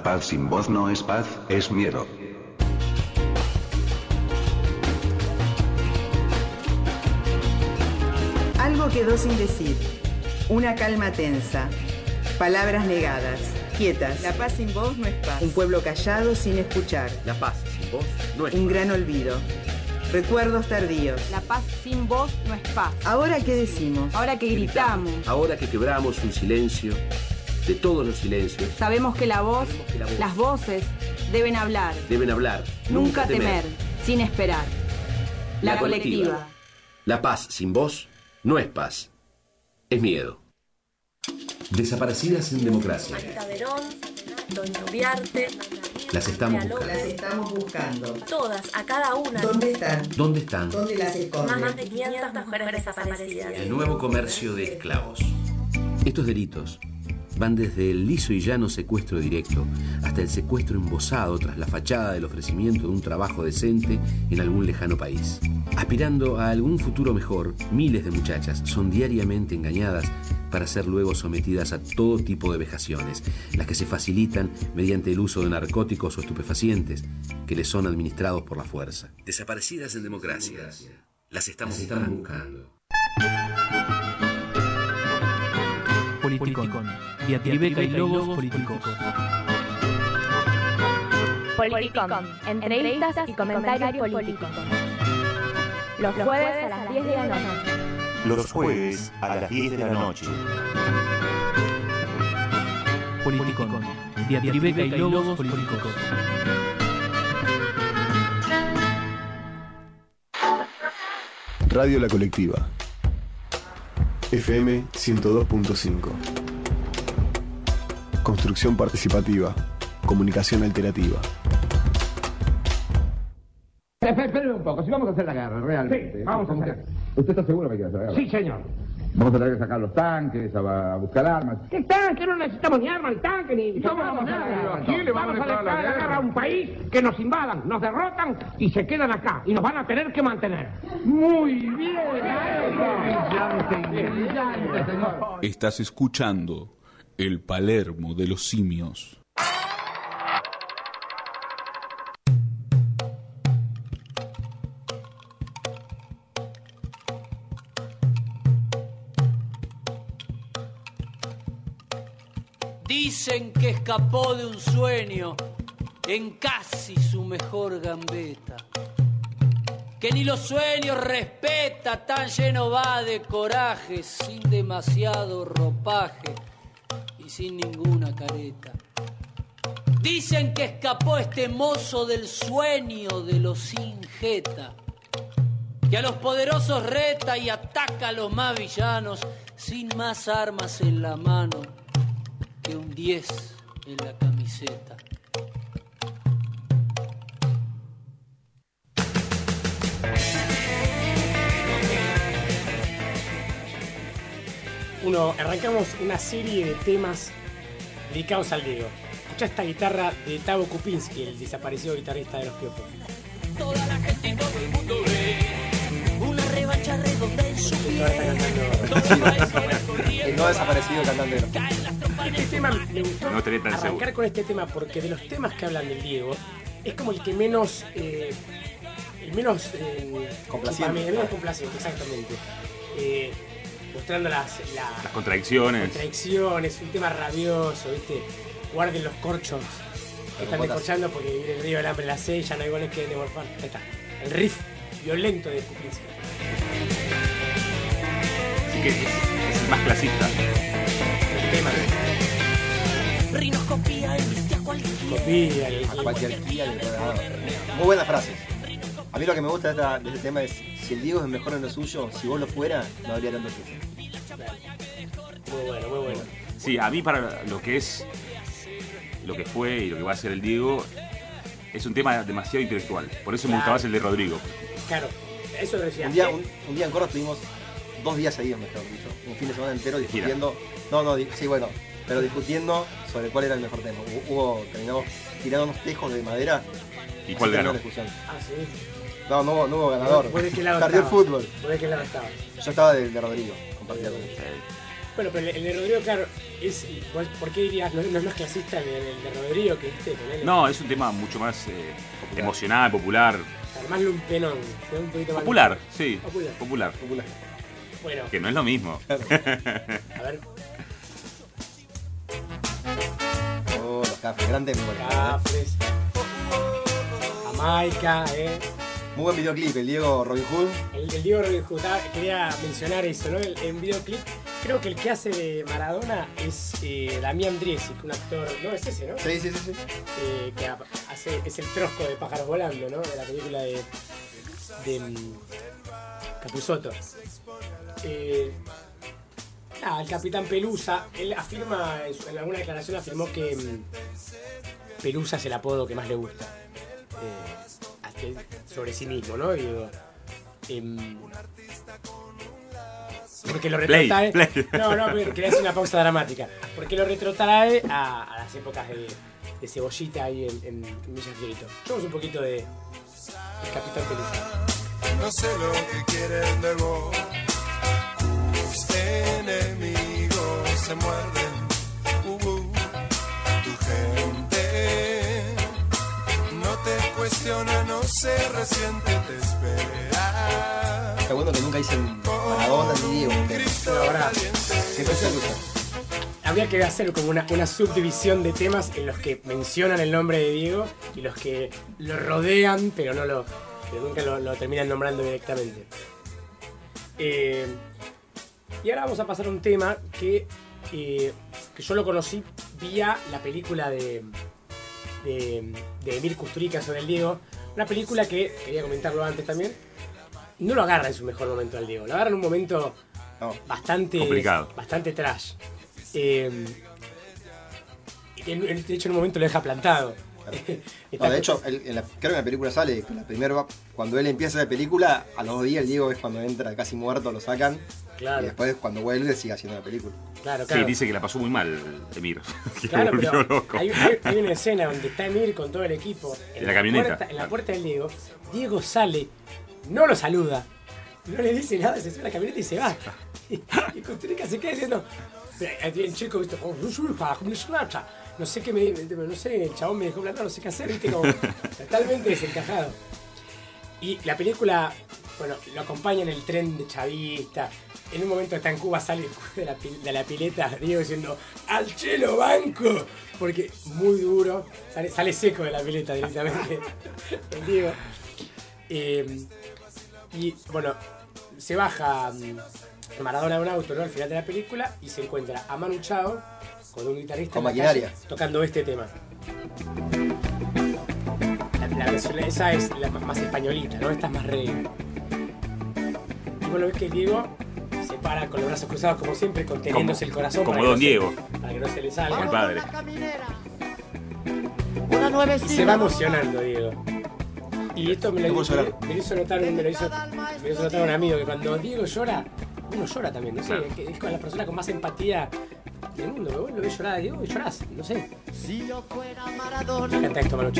La paz sin voz no es paz, es miedo. Algo quedó sin decir. Una calma tensa. Palabras negadas. Quietas. La paz sin voz no es paz. Un pueblo callado sin escuchar. La paz sin voz no es Un gran olvido. Recuerdos tardíos. La paz sin voz no es paz. Ahora qué decimos. Ahora que gritamos. Ahora que quebramos un silencio, de todos los silencios, Sabemos que la voz, que la voz- las voces deben hablar. deben hablar. Nunca temer, sin esperar. La, colectiva. La paz sin voz no es paz, es miedo. Desaparecidas en democracia. Anita Verón, Doña Uriarte, Las estamos buscando. estamos buscando. Todas, a cada una. ¿Dónde están? ¿Dónde están? ¿Dónde las Más esconden? de 500 mujeres desaparecidas. El nuevo comercio de esclavos. Estos delitos van desde el liso y llano secuestro directo hasta el secuestro embosado tras la fachada del ofrecimiento de un trabajo decente en algún lejano país. Aspirando a algún futuro mejor, miles de muchachas son diariamente engañadas para ser luego sometidas a todo tipo de vejaciones, las que se facilitan mediante el uso de narcóticos o estupefacientes que les son administrados por la fuerza. Desaparecidas en democracia. Las estamos, buscando. Politicón. Diatribeca y logos políticos. Politicom, entrevistas y comentarios políticos. Los jueves a las 10 de la noche. Los jueves a las 10 de la noche. Politicón. Diatribeca y logos políticos. Radio La Colectiva. FM 102.5. Construcción participativa. Comunicación alternativa. Espera, espera un poco, si vamos a hacer la guerra, realmente. Sí, vamos a ¿cómo hacer. ¿Usted está seguro que quiere hacer la guerra? Sí, señor. Vamos a tener que sacar los tanques, a, a buscar armas. ¿Qué tanque? No necesitamos ni armas, ni tanques, ni... ¿Y cómo vamos a guerra, ¿A quién entonces? le vamos a Vamos a declarar la declarar la guerra a un país que nos invadan, nos derrotan y se quedan acá y nos van a tener que mantener? Muy bien. Brillante, brillante, señor. Estás escuchando El Palermo de los Simios. Dicen que escapó de un sueño en casi su mejor gambeta. Que ni los sueños respeta, tan lleno va de coraje, sin demasiado ropaje y sin ninguna careta. Dicen que escapó este mozo del sueño de los sin jeta, que a los poderosos reta y ataca a los más villanos sin más armas en la mano que un 10 en la camiseta. Uno, arrancamos una serie de temas dedicados al Diego. Escucha esta guitarra de Tavo Kupinski, el desaparecido guitarrista de los Piopos. Toda la gente y todo el mundo El no desaparecido cantante. Este tema me gustó No estaría tan arrancar seguro. con este tema porque de los temas que hablan del Diego es como el que menos eh, el menos eh, Complaciente. el menos complaciente, exactamente. Eh, mostrando las, la- Las contradicciones. contradicciones, un tema rabioso, ¿viste? Guarden los corchos que están descorchando porque viene el río del hambre la seis, ya no hay goles que de morfar. Ahí está. El riff violento de Kupinski. Así que es, es el más clasista. Rinoscopía el viste a cualquiera. Copia, el, A cualquier día. Muy buenas frases. A mí lo que me gusta de, esta- de este tema es, si el Diego es mejor en lo suyo, si vos lo fuera, no habría tanto suyo. Muy bueno, muy bueno. Sí, a mí para lo que es, lo que fue y lo que va a ser el Diego, es un tema demasiado intelectual. Por eso me Claro. gustaba más el de Rodrigo. Claro, eso lo decía. Un día, un, un día en Córdoba estuvimos dos días seguidos, mejor dicho. Un fin de semana entero discutiendo. No, no, di- sí, bueno, pero discutiendo sobre cuál era el mejor tema. Hu- Hubo, terminamos tirando unos tejos de madera. ¿Y cuál ganó? Ah, sí. No, no, hubo- no hubo ganador. ¿Vos de qué lado Perdió el estabas? fútbol. ¿Vos de qué lado estabas? Yo estaba de, de Rodrigo, compartía con él. Bueno, pero el, de Rodrigo, claro, es, ¿vos ¿por qué dirías? No, no es más clasista el, el de Rodrigo que este? ponele? No, es un tema mucho más eh, emocional, popular. Además, un penón. fue un poquito más- Popular, sí. Popular. Popular. Bueno, Que no es lo mismo. a ver. [laughs] Oh, los cafés, grandes memorias. Cafres. Jamaica, eh. Muy buen videoclip, el Diego Robin Hood. El, el Diego Robin Hood, ah, quería mencionar eso, ¿no? El, en videoclip, creo que el que hace de Maradona es eh, Damián Driesic, un actor, no, es ese, ¿no? Sí, sí, sí. sí. Eh, que ha- hace, es el trosco de Pájaros Volando, ¿no? De la película de, de mm, Capusotto. Eh, el Capitán Pelusa, él afirma, en alguna declaración afirmó que mm, Pelusa es el apodo que más le gusta. Eh, hasta- sobre sí mismo, ¿no? Digo, em, porque lo retrotrae. play. No, no, pero quería hacer una pausa dramática. Porque lo retrotrae a, a las épocas de, de cebollita ahí en, en, en Villa Fiorito. Echamos un poquito de, de Capitán Pelusa. No sé lo que quieren de vos. Tus enemigos se muerden. Uh, uh. Tu gente no te cuestiona, no se resiente, te espera. Está bueno que nunca dicen Maradona ni Diego. Ahora, Siempre se usa. habría que hacer como una, una subdivisión de temas en los que mencionan el nombre de Diego y los que lo rodean, pero no lo. pero nunca lo, lo terminan nombrando directamente. Eh, y ahora vamos a pasar a un tema que, eh, que yo lo conocí vía la película de, de, de Emir Kusturica sobre el Diego. Una película que, quería comentarlo antes también, no lo agarra en su mejor momento al Diego. Lo agarra en un momento bastante, Complicado. bastante trash. Eh, de hecho en un momento lo deja plantado. No, [laughs] de hecho, el- en la- creo que en la película sale la primera, cuando él empieza la película, a los dos días el Diego es cuando entra casi muerto, lo sacan. Claro. Y después cuando vuelve sigue haciendo la película. Claro, Sí, claro. dice que la pasó muy mal Emir. [laughs] Que Claro, volvió pero loco. hay, hay- [laughs] hay una escena donde está Emir con todo el equipo En la camioneta. puerta- en la puerta del Diego. Diego sale, no lo saluda, no le dice nada, se sube a la camioneta y se va. [laughs] Y, y se queda diciendo. El chico, ¿viste? "Oh, no soy hija, ¿cómo es una cha?". No sé qué me. No sé, el chabón me dejó plantado, no sé qué hacer, ¿viste? Como totalmente desencajado. Y la película, bueno, lo acompaña en el tren de chavista. En un momento está en Cuba, sale de la, pil- de la pileta, Diego diciendo, ¡al chelo banco! Porque muy duro, sale, sale seco de la pileta directamente. [laughs] el Diego. Eh, y bueno, se baja mm, Maradona de un auto ¿no? al final de la película y se encuentra a Manu Chao con un guitarrista Con maquinaria. tocando este tema. La, la esa es la más españolita, ¿no? Esta es más reggae. Y bueno, ves que Diego se para con los brazos cruzados como siempre, conteniéndose el corazón. como Don no se- Diego. para que no se le salga. Como el padre. Una. Y se va emocionando, Diego. Y esto me lo, lo hizo notar, me lo hizo, me lo hizo notar un amigo que cuando Diego llora, uno llora también, no sé, Claro. es con la persona con más empatía del mundo. Vos lo ves llorar a Diego y llorás, no sé. Si yo fuera Me Maradona, encanta esto,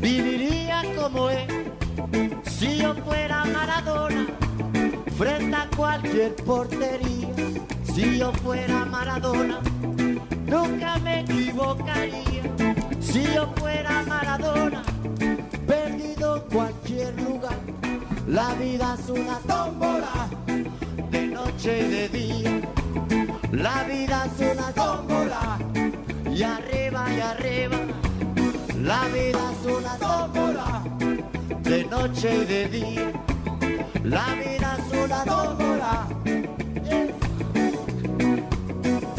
viviría como él. Si yo fuera Maradona, frente a cualquier portería. Si yo fuera Maradona, nunca me equivocaría. Si yo fuera Maradona, perdido cualquier lugar. La vida es una tómbola, de noche y de día. La vida es una tómbola, y arriba y arriba. La vida es una tómbola, de noche y de día. La vida es una tómbola.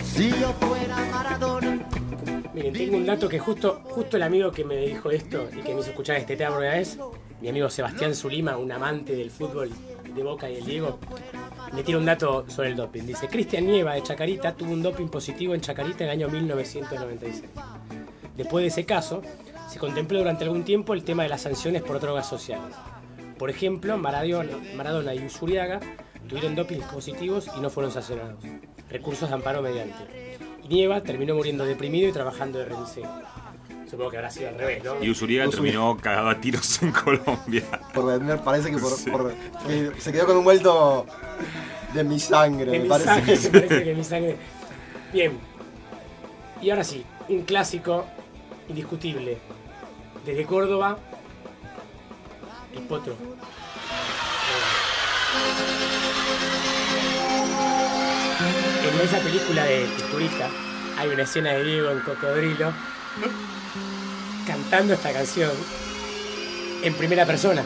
Si yo fuera Maradona, Miren, tengo un dato que justo, justo el amigo que me dijo esto y que me hizo escuchar este tema primera vez, mi amigo Sebastián Zulima, un amante del fútbol de Boca y el Diego, le tira un dato sobre el doping. Dice, Cristian Nieva de Chacarita tuvo un doping positivo en Chacarita en el año 1996. Después de ese caso, se contempló durante algún tiempo el tema de las sanciones por drogas sociales. Por ejemplo, Maradona, Maradona y Usuriaga tuvieron doping positivos y no fueron sancionados. Recursos de amparo mediante. Y Nieva terminó muriendo deprimido y trabajando de remisero. Supongo que habrá sido al revés, ¿no? Y Usuriaga terminó cagado a tiros en Colombia. Por vender, parece que, por, por- que se quedó con un vuelto de mi sangre, De me mi parece. sangre, me parece que mi sangre. Bien. Y ahora sí, un clásico indiscutible. Desde Córdoba, el potro. En esa película de Turica hay una escena de Diego en Cocodrilo cantando esta canción en primera persona.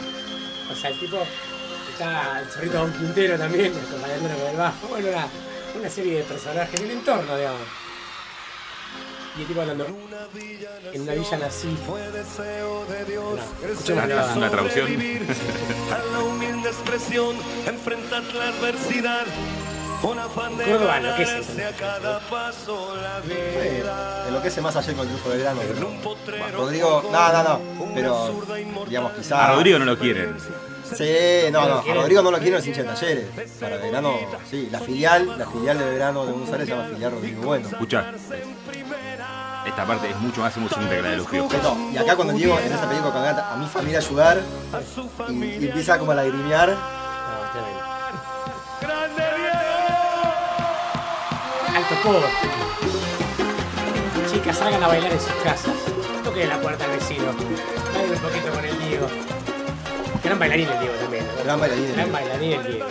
O sea, el tipo está el zorrito Don Quintero también, acompañándolo con el bajo. Bueno, una, una serie de personajes, el entorno, digamos. Y el tipo hablando en una villa nací. No, la- Es una traducción. A la humilde expresión, enfrentar la adversidad. Con afán de Cordobano, ¿qué es eso? ganarse a cada paso la vida. En lo que se más ayer con el triunfo del verano. pero- Rodrigo, no, no, no. Pero, digamos, quizás. A Rodrigo no lo quieren. Sí, no, no. A Rodrigo no lo quieren los hinchas de talleres. Para verano, sí. La filial, la filial de verano de Buenos Aires se llama filial Rodrigo Bueno. Escucha. Esta parte es mucho más emocionante que la de los piojos. No, y acá cuando Diego en esa película cuando canta a mi familia ayudar y, y empieza como a lagrimear. Alto pobre. Chicas, salgan a bailar en sus casas. Toquen la puerta al vecino. Bailen un poquito con el Diego. Gran bailarín el Diego también. ¿no? Gran bailarín el Gran Diego. bailarín el Diego.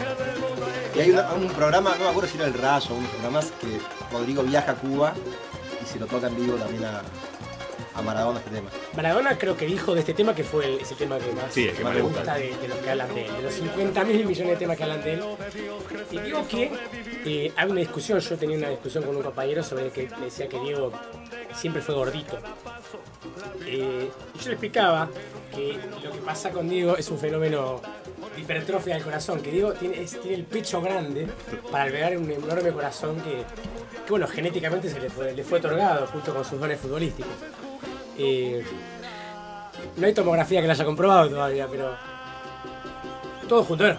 Y hay un programa, no me acuerdo si era el Rayo, unos programas que Rodrigo viaja a Cuba y se lo toca en vivo también a, a Maradona este tema. Maradona creo que dijo de este tema que fue el, es el tema que más, Sí, el que más me le gusta gusta. de, de los que hablan de él, de los 50 mil millones de temas que hablan de él. Y digo que eh, hay una discusión, yo tenía una discusión con un compañero sobre que me decía que Diego siempre fue gordito. Eh, y yo le explicaba que lo que pasa con Diego es un fenómeno hipertrofia del corazón, que Diego tiene, tiene el pecho grande para albergar un enorme corazón que, bueno, genéticamente se le fue, le fue otorgado junto con sus dones futbolísticos. Eh, no hay tomografía que lo haya comprobado todavía, pero. Todo junto, ¿no?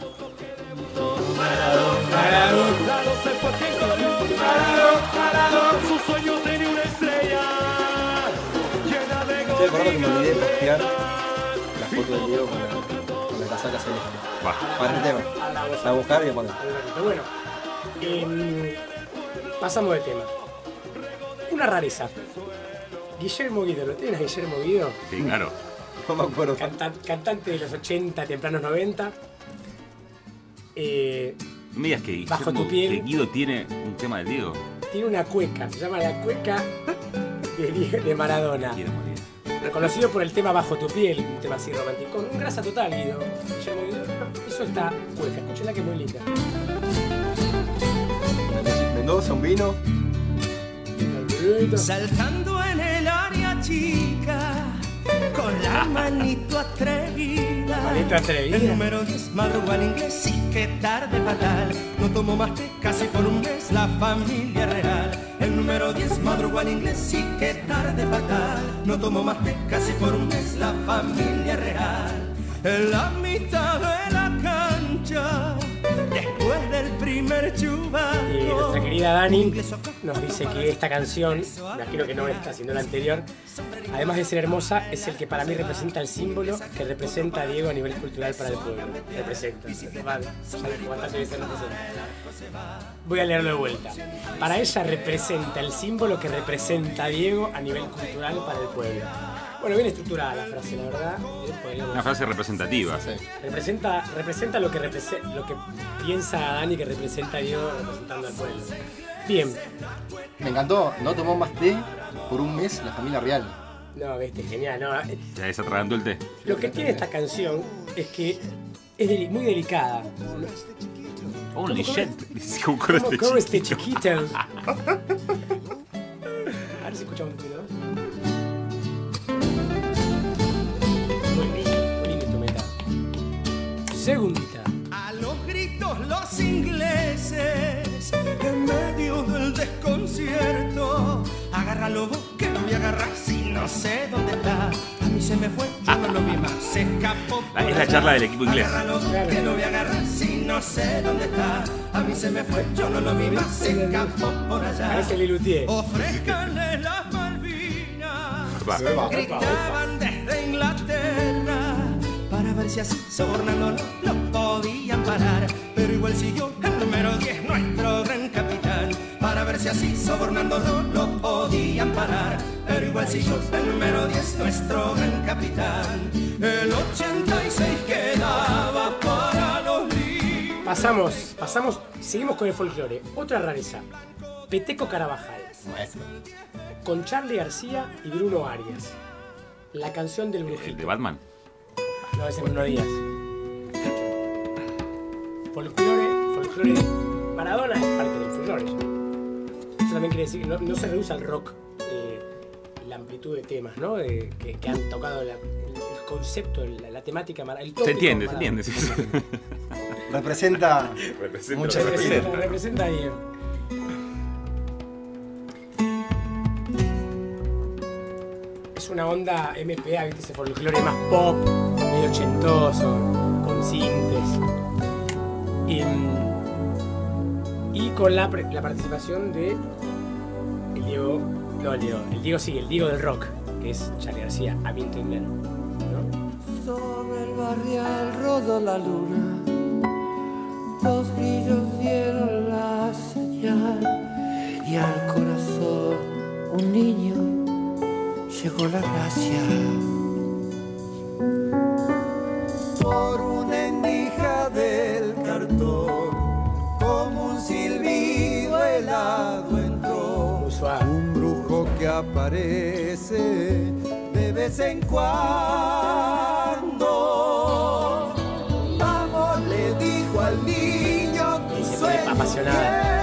Su sueño que me olvidé de postear la foto de Diego la, la casaca celeste. Para el tema. A buscar y a poner. Pero bueno, em, pasamos de tema. Una rareza. Guillermo Guido, ¿lo tienes a Guillermo Guido? Sí, claro. No me acuerdo. Canta- cantante de los 80, tempranos 90. Eh, No me digas que, Bajo Guillermo- tu piel. que Guido tiene un tema del Diego. tiene una cueca, se llama la cueca de, de Maradona. Reconocido por el tema Bajo tu piel, un tema así romántico. Un grasa total, Guido. Guillermo Guido hizo esta cueca, escúchenla que es muy linda. Mendoza, un vino. Saltando en el área chica, con la manito atrevida. Manito atrevida. El número 10 madrugó al inglés, sí que tarde fatal. No tomó más que casi por un mes la familia real. Número 10 madrugó al inglés, sí que tarde fatal. No tomó más que casi por un mes la familia real. En la mitad de la después del primer chubaco. Y nuestra querida Dani nos dice que esta canción, imagino que no esta, sino la anterior, además de ser hermosa, es el que para mí representa el símbolo que representa a Diego a nivel cultural para el pueblo. Representa. Vale, cuántas veces representa. Voy a leerlo de vuelta. Para ella representa el símbolo que representa a Diego a nivel cultural para el pueblo. Bueno, bien estructurada la frase, la verdad. Podríamos- Una frase representativa. Representa, representa lo que represe- lo que piensa Dani que representa a Diego representando al pueblo. Bien, Me encantó, no tomó más té por un mes la familia real. no, viste, genial. No, eh, Ya desatragantó el té. lo que tiene esta canción es que es deli- muy delicada. Holy ¿Cómo shit. ¿Cómo, ¿Cómo corre este este chiquito? [laughs] A ver si escuchamos un poquito. Segundita. A los gritos los ingleses, en medio del desconcierto. Agárralo vos que lo voy a agarrar si no sé dónde está. A mí se me fue, yo no lo vi más, se escapó. La, es la charla del equipo inglés. Agárralo que lo voy a agarrar si no sé dónde está. A mí se me fue, yo no lo vi más, se escapó por allá. Parece Lilutier. Ofrezcanle las Malvinas. Gritaban desde Inglaterra para ver si así sobornándolo lo podían parar. Pero igual siguió el número 10, nuestro gran capitán. Para ver si así sobornándolo lo podían parar. Pero igual siguió el número 10, nuestro gran capitán. El 86 quedaba para los libres. Pasamos, pasamos, seguimos con el folclore. Otra rareza. Peteco Carabajal. Con Charlie García y Bruno Arias. La canción del El brujito. de Batman. No, es Bruno Díaz. Folclore, folclore. Maradona es parte del folclore. Eso también quiere decir que no, no se reduce al rock eh, la amplitud de temas, ¿no? Que, que han tocado la- el, el concepto, la, la temática, el Se tópico entiende, se entiende. sí. Representa [laughs] Representa, muchas Representa, cosas. representa ahí. Es una onda MPA, ¿viste? Ese folclore más pop, ochentoso, con sintes. Y, mm, y con la, la participación de el Diego, no el Diego, el Diego sí, el Diego del rock, que es Charlie García, a mi entender. Sobre el barrial rodó la luna, dos grillos dieron la señal y al corazón un niño llegó la gracia. Aparece de vez en cuando. Vamos, le dijo al niño, tu sueño apasionada.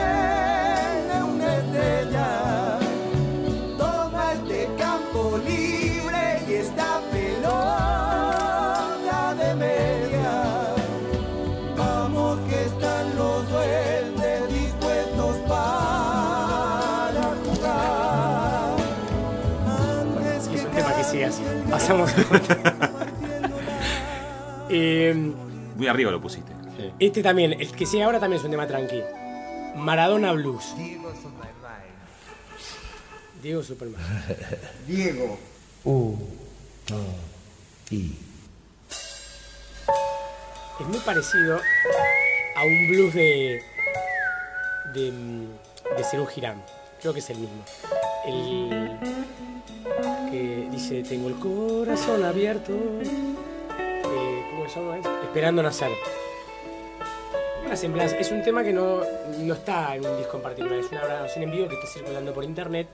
Pasamos. [laughs] Eh, Muy arriba lo pusiste. Este también, el que sigue ahora también es un tema tranqui. Maradona Blues. Diego Superman. [laughs] Diego. Es muy parecido a un blues de. de. de Serú Girán. Creo que es el mismo. El. Que dice: Tengo el corazón abierto. eh, ¿Cómo se llama? Esperando nacer. Una semblanza. Es un tema que no, no está en un disco en particular. Es una grabación en vivo que está circulando por internet.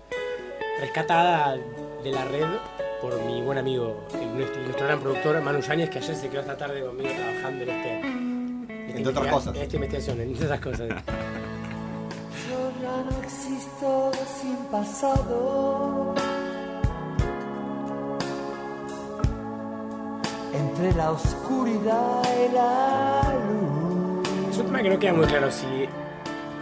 Rescatada de la red por mi buen amigo, el- nuestro, nuestro gran productor Manu Yáñez, que ayer se quedó esta tarde conmigo trabajando en este. en esta Entre otras cosas. En esta investigación, entre otras cosas. Yo ya no existo sin pasado. Entre la oscuridad y la luz. Es un tema que no queda muy claro si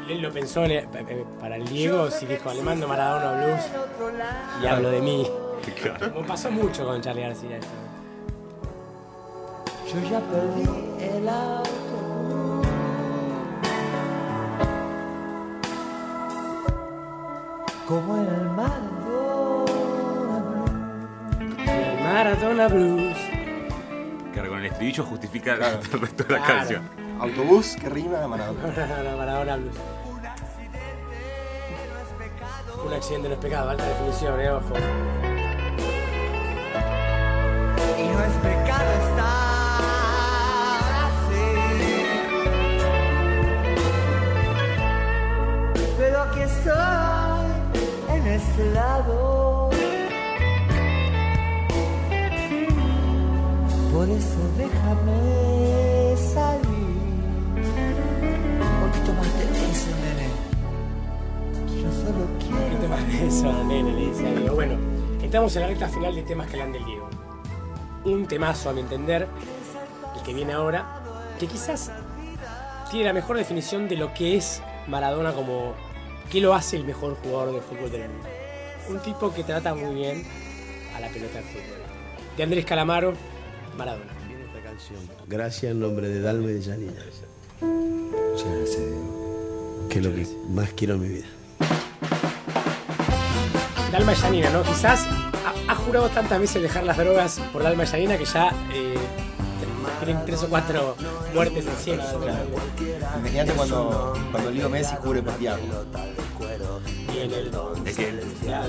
él lo pensó en- eh, para el Diego, si dijo le mando Maradona Blues y hablo de mí. Como pasó mucho con Charlie García. esto. Yo ya perdí el auto. Como el Maradona El Maradona Blues. Claro, estribillo justifica el [laughs] resto de la Claro. canción. Autobús que rima a [laughs] Maradona. Maradona, Maradona Blues. Un accidente no es pecado, alta definición, eh, ojo. Y no es pecado estar así. Pero aquí estoy en este lado. Por eso déjame salir. Un poquito más de eso, nene. Yo solo Un quiero. poquito más de eso, nene, le dice a Diego. Bueno, estamos en la recta final de temas que hablan del Diego. Un temazo, a mi entender, el que viene ahora, que quizás tiene la mejor definición de lo que es Maradona como. ¿Qué lo hace el mejor jugador de fútbol del mundo? un tipo que trata muy bien a la pelota de fútbol. De Andrés Calamaro, Maradona. Gracias en nombre de Dalma y de Janina. Muchas gracias, Diego. Que es lo que más quiero en mi vida. Dalma Yanina, ¿no? Quizás ha, ha jurado tantas veces dejar las drogas por Dalma Yanina que ya eh, tienen tres o cuatro muertes encima. Imagínate cuando, cuando Leo Messi cubre por. Y el, Es que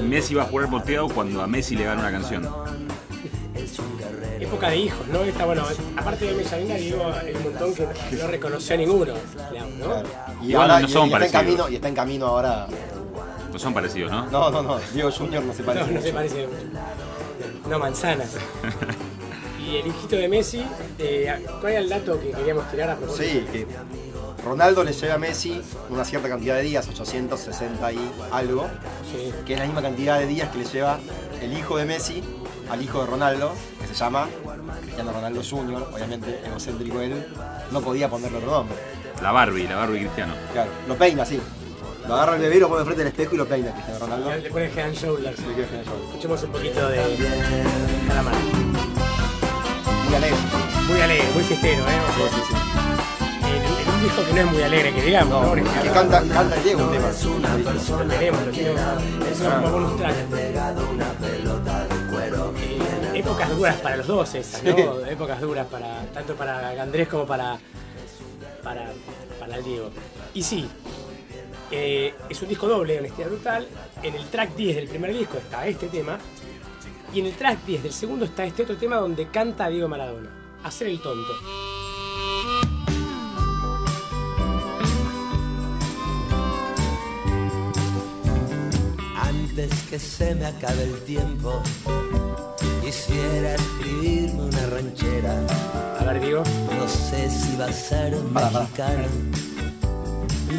Messi va a jugar volteado cuando a Messi le gana una canción. Época de hijos, ¿no? Está bueno, aparte de Yanina, digo, hay un montón que no reconoció a ninguno, digamos, ¿no? Y ahora no y- son y está en camino, y está en camino ahora. No son parecidos, ¿no? No, no, no. Diego Junior no se parece. No, no se parece mucho. No, manzanas. [laughs] Y el hijito de Messi, eh, ¿cuál era el dato que queríamos tirar a propósito? Sí, que Ronaldo le lleva a Messi una cierta cantidad de días, 860 y algo, que es la misma cantidad de días que le lleva el hijo de Messi al hijo de Ronaldo, que se llama Cristiano Ronaldo Jr., obviamente egocéntrico él, no podía ponerle otro nombre. La Barbie, la Barbie Cristiano. Claro, lo peina así. Lo agarra el bebé, lo pone frente al espejo y lo peina Cristiano Ronaldo. Le pone Head and Shoulders. Le Shoulders. Escuchemos un poquito de Calamar. Muy alegre. Muy alegre, muy fiestero, ¿eh? Sí, sí, sí. En, en un disco que no es muy alegre, que digamos, ¿no? Porque Que canta, canta el Diego un tema. Lo tenemos, lo tenemos. Es una track. Eh, épocas duras para los dos esas, ¿no? Sí. Épocas duras para tanto para Andrés como para, para, para el Diego. Y sí, eh, es un disco doble de Honestidad Brutal. En el track 10 del primer disco está este tema. Y en el track 10 del segundo está este otro tema donde canta Diego Maradona. Hacer el tonto. Antes que se me acabe el tiempo, quisiera escribirme una ranchera. A ver, Diego. No sé si va a ser mexicana,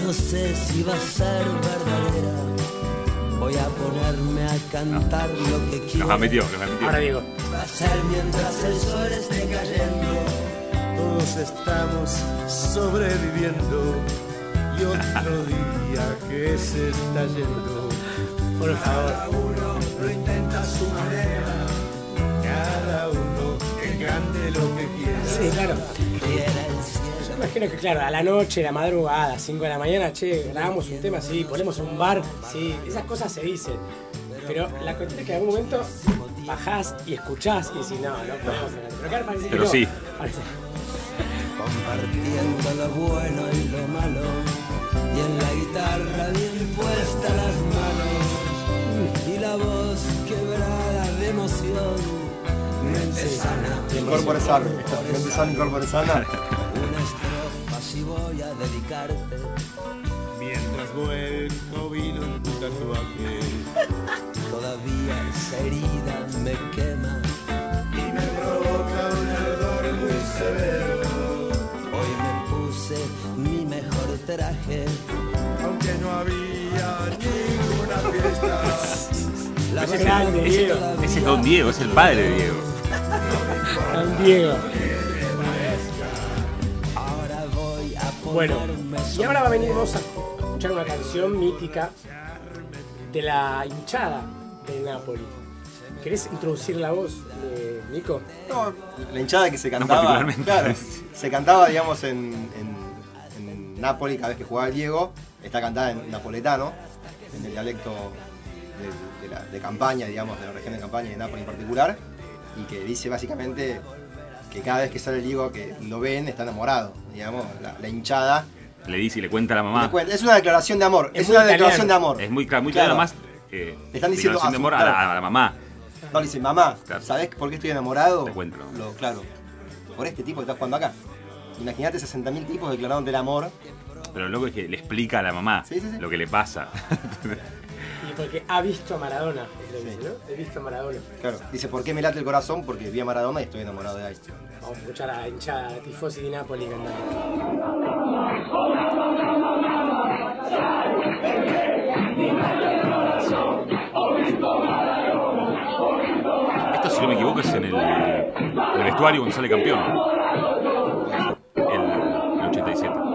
no sé si va a ser verdadera. Voy a ponerme a cantar lo que quiero. Nos ha metido, nos ha metido. Ahora Diego. Va a ser mientras el sol esté cayendo. Todos estamos sobreviviendo y otro día que se está yendo. Por favor. Cada uno lo intenta a su manera. Cada uno que cante lo que quiera. Sí, claro. Yo imagino que, claro, a la noche, a la madrugada, 5 de la mañana, che, grabamos un tema, sí, ponemos un bar, sí, esas cosas se dicen. Pero la cuestión es que en algún momento bajás y escuchás y decís, no, no podemos hacer. Pero claro, parece que Pero no. sí. Parece- compartiendo lo bueno y lo malo. Y en la guitarra bien puestas las manos. Sana. Incorpore sano. Mente sana, incorpore sana. Una estrofa si voy a dedicarte. Mientras vuelco vino en tu tatuaje. Todavía esa herida me quema. Y me provoca un ardor muy severo. Hoy me puse mi mejor traje. Aunque no había La Ese grande, es que Diego. todavía Ese es Don Diego, es el padre de Diego. Don Diego. Ahora voy a Bueno, y ahora va a venir, vamos a escuchar una canción mítica de la hinchada de Napoli. ¿Querés introducir la voz de Nico? No, la hinchada que se No cantaba. particularmente. claro, se cantaba, digamos, en, en, en Nápoli cada vez que jugaba el Diego. Está cantada en napoletano, en el dialecto de, de la- de campaña, digamos, de la región de campaña de Nápoles en particular. Y que dice básicamente que cada vez que sale el Diego que lo ven está enamorado, digamos, la, la hinchada. Le dice y le cuenta a la mamá. Cuenta- Es una declaración de amor, es, una italiano. declaración de amor. Es muy, muy Claro. más. Eh, Están diciendo declaración de a su- amor a la, claro. a la mamá. No, le dice, mamá, Claro. ¿sabés por qué estoy enamorado? Te cuento. Lo, claro, por este tipo que estás jugando acá. Imagínate 60.000 tipos declarando el amor. Pero lo loco es que le explica a la mamá Sí, sí, sí. lo que le pasa. [laughs] Y porque ha visto a Maradona, es lo que dice, ¿no? He visto a Maradona. Claro, dice, ¿por qué me late el corazón? Porque vi a Maradona y estoy enamorado de ahí. Vamos a escuchar a la hinchada, a Tifosi di Napoli cantando. Esto, si no me equivoco, es en el, en el vestuario cuando sale campeón. El, el 87.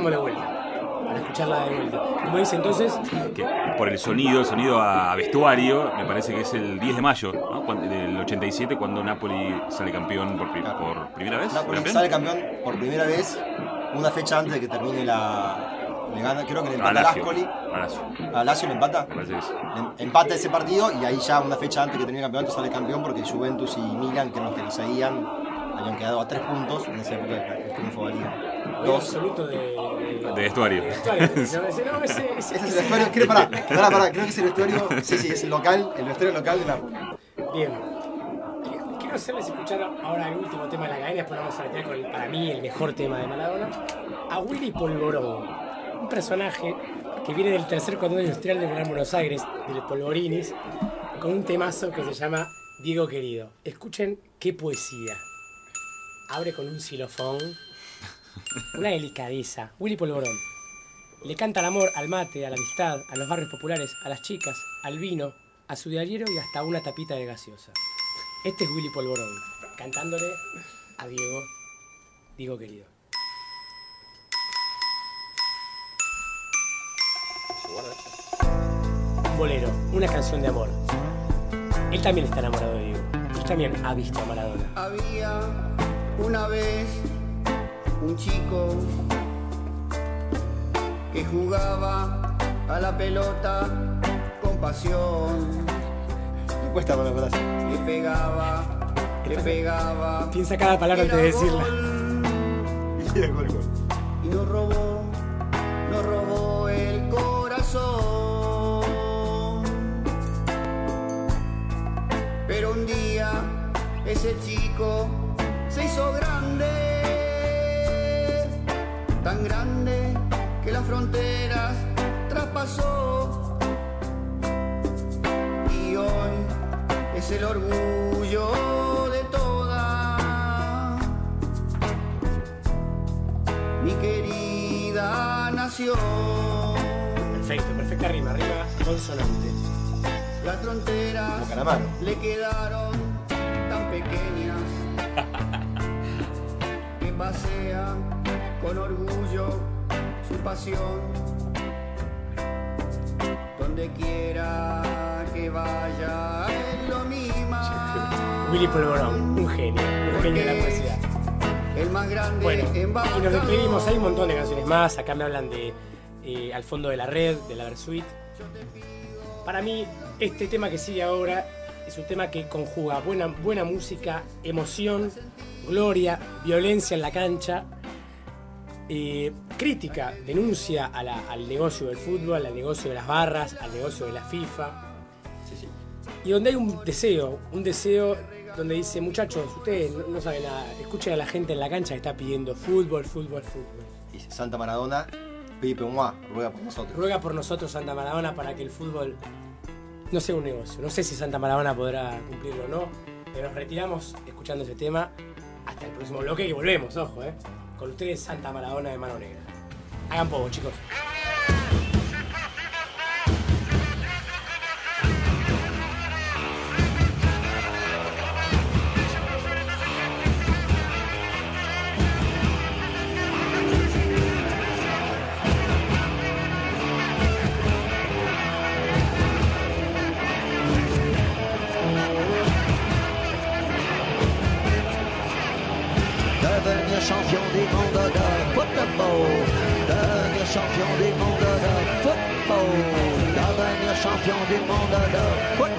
De vuelta. Le. Para escucharla de vuelta. Como dice entonces, Que por el sonido, el sonido a vestuario, me parece que es el 10 de mayo ¿no? Cuando- del 87, cuando Napoli sale campeón por, pri- por primera vez. Napoli ¿Campeón? sale campeón por primera vez una fecha antes de que termine la. Le gana, creo que le empata a. Ascoli. A Lazio. Le empata. Le empata ese partido y ahí ya una fecha antes que termine el campeonato sale campeón porque Juventus y Milan, que eran los que lo seguían, habían quedado a tres puntos en esa época el triunfo valía dos. absoluto de. de- De vestuario. de vestuario. [laughs] No, ese- no, ese- ese- Ese es el vestuario, creo, pará, [laughs] pará, pará, creo que es el vestuario, sí, sí, es el local, el vestuario local de Napoli. Bien. Quiero- Quiero hacerles escuchar ahora el último tema de la cadena, después vamos a meter con el, para mí el mejor tema de Maradona. A Willy Polvorón, un personaje que viene del tercer cordón industrial de Gran Buenos Aires, del Polvorinis, con un temazo que se llama Diego Querido. Escuchen qué poesía. Abre con un xilofón, una delicadeza. Willy Polvorón. Le canta al amor, al mate, a la amistad, a los barrios populares, a las chicas, al vino, a su diario y hasta una tapita de gaseosa. Este es Willy Polvorón, cantándole a Diego, Diego querido. Bolero, una canción de amor. Él también está enamorado de Diego. Él también ha visto a Maradona. Había una vez un chico que jugaba a la pelota con pasión. Me cuesta no lo Le pegaba, le pegaba. Piensa cada palabra antes de decirla. [laughs] Y nos robó, nos robó el corazón. Pero un día ese chico se hizo grande, tan grande que las fronteras traspasó. Y hoy es el orgullo de toda mi querida nación. Perfecto, perfecta rima, rima consonante. Las fronteras le quedaron tan pequeñas [laughs] que pasea con orgullo su pasión. Donde quiera que vaya, él lo mima. Willy Polvorón, un genio, un genio de la poesía. El más grande Bueno, y nos despedimos. Hay un montón de canciones más. Acá me hablan de eh, Al fondo de la red, de la Versuit. Para mí, este tema que sigue ahora es un tema que conjuga buena, buena música, emoción, gloria, violencia en la cancha, eh, crítica, denuncia a la- al negocio del fútbol, al negocio de las barras, al negocio de la FIFA. Y donde hay un deseo, un deseo donde dice, muchachos, ustedes no, no saben nada, escuchen a la gente en la cancha que está pidiendo fútbol, fútbol, fútbol. Dice Santa Maradona, Pipe Moi, ruega por nosotros. Ruega por nosotros Santa Maradona para que el fútbol no sea un negocio. No sé si Santa Maradona podrá cumplirlo o no, pero nos retiramos escuchando ese tema hasta el próximo bloque y volvemos, ojo, eh. Con ustedes Santa Maradona de Mano Negra. Hagan poco, chicos. Champion du monde de football. Devenir champion du monde de football.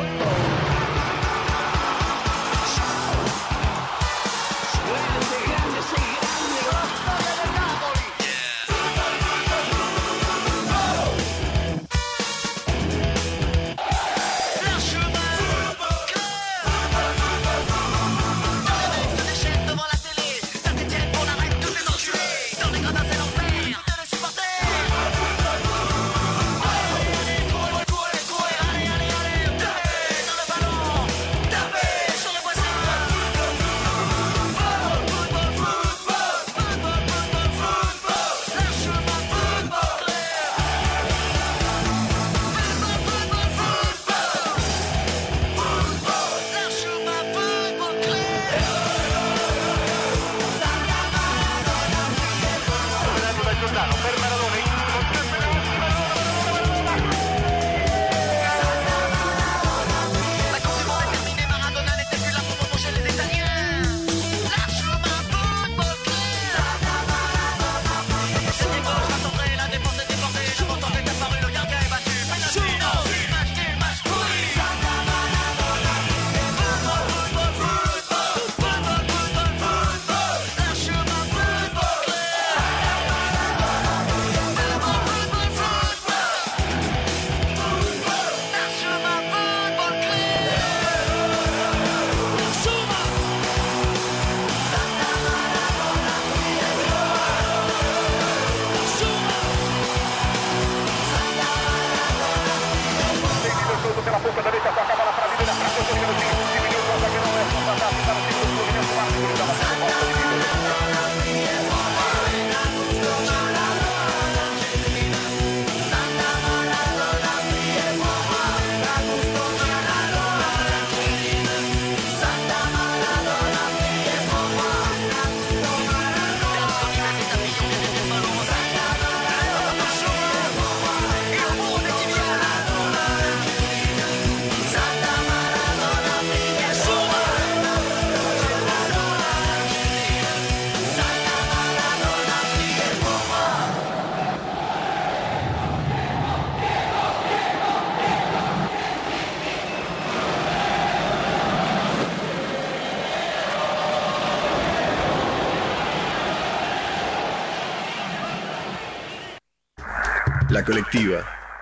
Colectiva.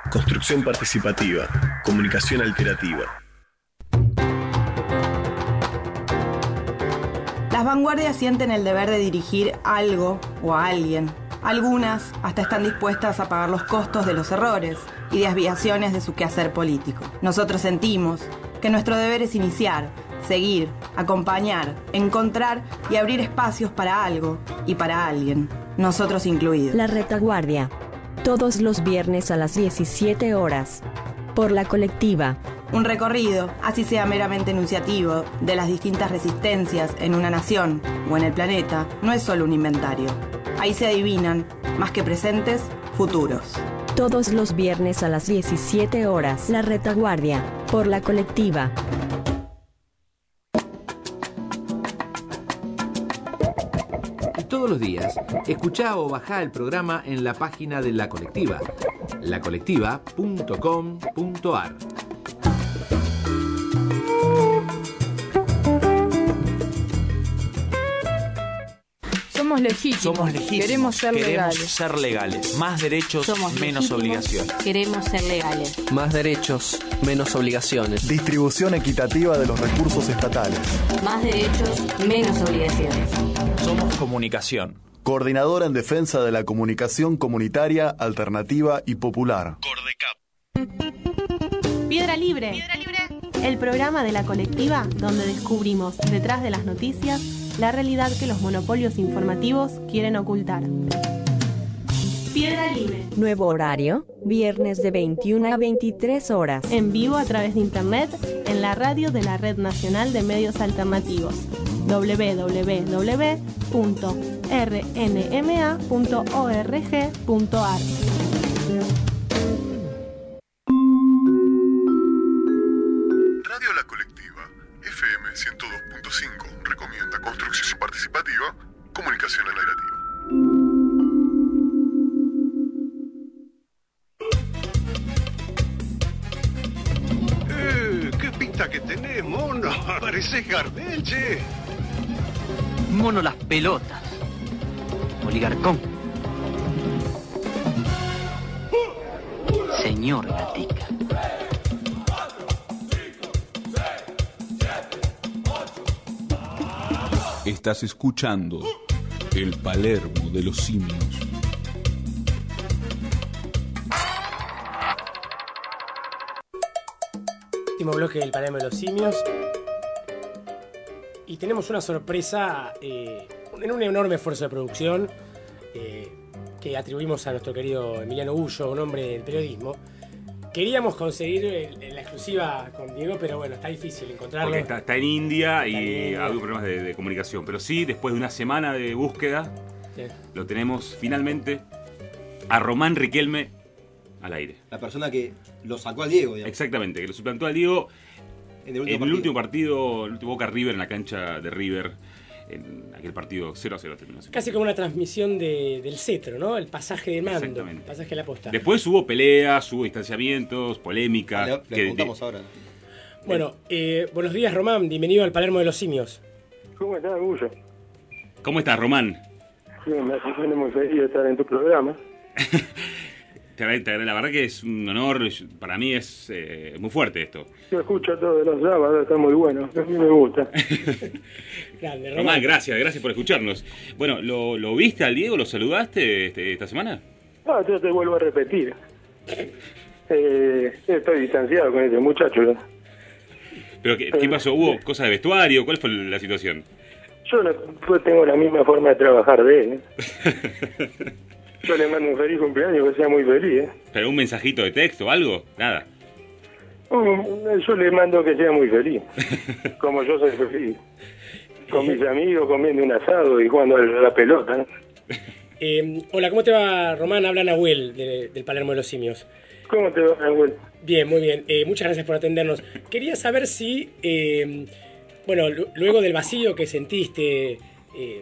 Construcción participativa. Comunicación alternativa. Las vanguardias sienten el deber de dirigir algo o a alguien. Algunas hasta están dispuestas a pagar los costos de los errores y desviaciones de su quehacer político. Nosotros sentimos que nuestro deber es iniciar, seguir, acompañar, encontrar y abrir espacios para algo y para alguien, nosotros incluidos. La retaguardia. Todos los viernes a las 17 horas. Por la colectiva. Un recorrido, así sea meramente enunciativo, de las distintas resistencias en una nación o en el planeta, no es solo un inventario. Ahí se adivinan, más que presentes, futuros. Todos los viernes a las 17 horas. La retaguardia. Por la colectiva. Todos los días, escuchá o bajá el programa en la página de La Colectiva, lacolectiva.com.ar. Somos legítimos. Somos legítimos. Queremos ser Queremos legales. ser legales. Más derechos, Somos menos legítimos. obligaciones. Queremos ser legales. Más derechos, menos obligaciones. Distribución equitativa de los recursos estatales. Más derechos, menos obligaciones. Somos comunicación. Coordinadora en defensa de la comunicación comunitaria, alternativa y popular. Piedra Libre. El programa de la colectiva donde descubrimos detrás de las noticias la realidad que los monopolios informativos quieren ocultar. Piedra Libre. Nuevo horario. Viernes de 21 a 23 horas. En vivo a través de internet en la radio de la Red Nacional de Medios Alternativos www.rnma.org.ar Radio La Colectiva, FM 102.5, recomienda construcción participativa, comunicación alternativa. Eh, ¿Qué pinta que tenés, mono? [laughs] Pareces Gardel, che. Mono las pelotas. Oligarcón. Señor Gatica. Estás escuchando El Palermo de los Simios. Último bloque del Palermo de los Simios. Y tenemos una sorpresa eh, en un enorme esfuerzo de producción eh, que atribuimos a nuestro querido Emiliano Ullo, un hombre del periodismo. Queríamos conseguir el- la exclusiva con Diego, pero bueno, está difícil encontrarlo. Porque está, está en India Está y ha habido problemas de, de comunicación. Pero sí, después de una semana de búsqueda, Sí. lo tenemos finalmente a Román Riquelme al aire. La persona que lo sacó al Diego, digamos. Exactamente, que lo suplantó a Diego En el último en el partido. último partido, el último Boca River en la cancha de River, en aquel partido 0 a 0 terminó. Casi como una transmisión de- del cetro, ¿no? El pasaje de mando, Exactamente. el pasaje de la posta. Después hubo peleas, hubo distanciamientos, polémica. Le, le que- preguntamos ahora. Bueno, eh, buenos días Román, bienvenido al Palermo de los Simios. ¿Cómo estás, Gullo? ¿Cómo estás, Román? Sí, me hace suena muy feliz de estar en tu programa. [laughs] Te agra- te agra- La verdad que es un honor, para mí es eh, muy fuerte esto. Yo escucho todos los sábados, está muy bueno. A mí me gusta. [laughs] Grande, Román, gracias, gracias por escucharnos. Bueno, ¿lo, lo viste al Diego? ¿Lo saludaste este- esta semana? Ah, yo te vuelvo a repetir. Eh, estoy distanciado con ese muchacho. ¿no? ¿Pero qué, qué pasó? ¿Hubo cosas de vestuario? ¿Cuál fue la situación? Yo no pues tengo la misma forma de trabajar de él. ¿eh? [laughs] Yo le mando un feliz cumpleaños, que sea muy feliz. ¿eh? ¿Pero un mensajito de texto o algo? Nada. Yo le mando que sea muy feliz, [laughs] como yo soy feliz. Con mis amigos, comiendo un asado y jugando a la pelota. ¿no? [laughs] Eh, hola, ¿cómo te va Román? Habla Nahuel de- del Palermo de los Simios. ¿Cómo te va, Nahuel? Bien, muy bien. Eh, muchas gracias por atendernos. Quería saber si, eh, bueno, lu- luego del vacío que sentiste eh,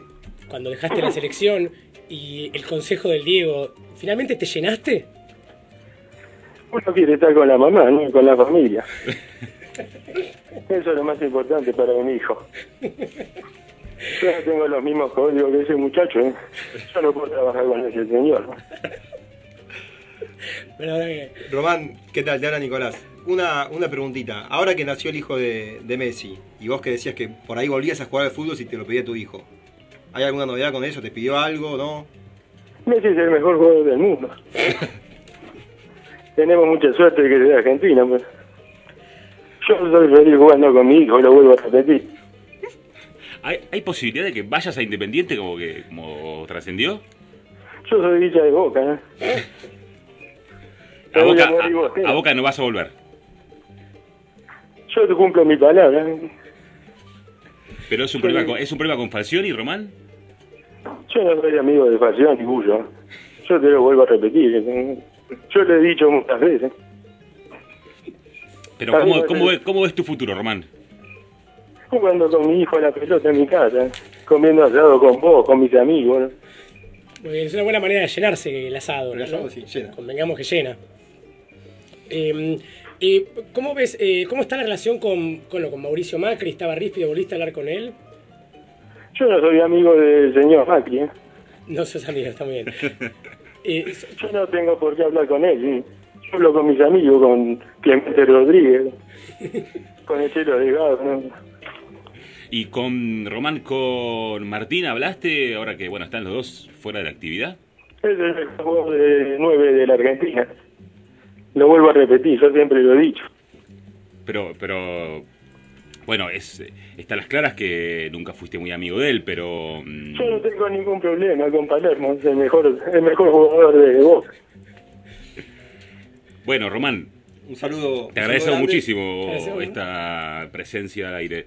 cuando dejaste la [clears throat] selección y el consejo del Diego, ¿finalmente te llenaste? Uno quiere estar con la mamá, ¿no? Con la familia. [laughs] Eso es lo más importante para un hijo. Yo no tengo los mismos códigos que ese muchacho, ¿eh? Yo no puedo trabajar con ese señor. Pero, [laughs] Román, ¿qué tal? Te habla Nicolás. Una, una preguntita. Ahora que nació el hijo de, de Messi, y vos que decías que por ahí volvías a jugar al fútbol si te lo pedía tu hijo, ¿hay alguna novedad con eso? ¿Te pidió algo no? Messi es el mejor jugador del mundo. [laughs] Tenemos mucha suerte de que sea Argentina, pues. Yo soy feliz jugando con mi hijo, lo vuelvo a repetir. ¿Hay, hay posibilidad de que vayas a Independiente como que como trascendió? Yo soy hincha de Boca, ¿no? A Boca, a- a Boca no vas a volver. Yo te cumplo mi palabra. Pero es un problema con, es un problema con Falcioni, Román. Yo no soy amigo de Falcioni ni Bullo. Yo te lo vuelvo a repetir. Yo le he dicho muchas veces. Pero ¿cómo, cómo, ves, cómo ves tu futuro, Román? Jugando con mi hijo a la pelota en mi casa. Comiendo asado con vos, con mis amigos. ¿no? muy bien, es una buena manera de llenarse el asado. El ¿no? asado sí, llena. Convengamos que llena. Eh, eh, ¿Cómo ves, eh, cómo está la relación con, con, lo- con Mauricio Macri? ¿Estaba ríspido? ¿Volviste a hablar con él? Yo no soy amigo del señor Macri. ¿eh? No sos amigo, está muy bien. [laughs] Eh, Yo no tengo por qué hablar con él. ¿sí? Yo hablo con mis amigos, con Clemente Rodríguez, [laughs] con el Chelo Delgado. ¿no? ¿Y con Román, con Martín hablaste ahora que bueno están los dos fuera de la actividad? Es el jugador de 9 de la Argentina. Lo vuelvo a repetir, yo siempre lo he dicho. Pero, pero bueno, es está a las claras que nunca fuiste muy amigo de él, pero mm, Yo no tengo ningún problema con Palermo, es el mejor, el mejor jugador de Boca. bueno, Román, Un saludo. te agradezco grande. muchísimo Gracias. esta presencia al aire.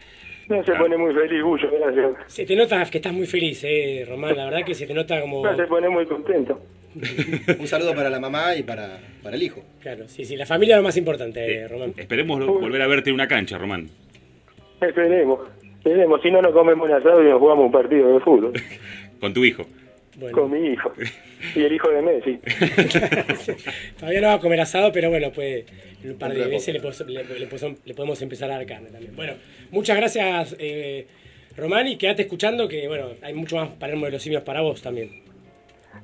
No se pone muy feliz, Bullo, gracias. Se te nota que estás muy feliz, eh, Román. La verdad que se te nota como... No se pone muy contento. [laughs] Un saludo para la mamá y para, para el hijo. Claro, sí, sí, la familia es lo más importante, eh, Román. Esperemos volver a verte en una cancha, Román. [laughs] Esperemos, esperemos. Si no, nos comemos un asado y nos jugamos un partido de fútbol. [laughs] Con tu hijo. Con mi hijo. Y el hijo de Messi. [laughs] Todavía no va a comer asado, pero bueno, pues en un par de veces le, pos- le- le pos- le podemos empezar a dar carne también. Bueno, muchas gracias, eh, Román, y quédate escuchando que, bueno, hay mucho más Palermo de los simios para vos también.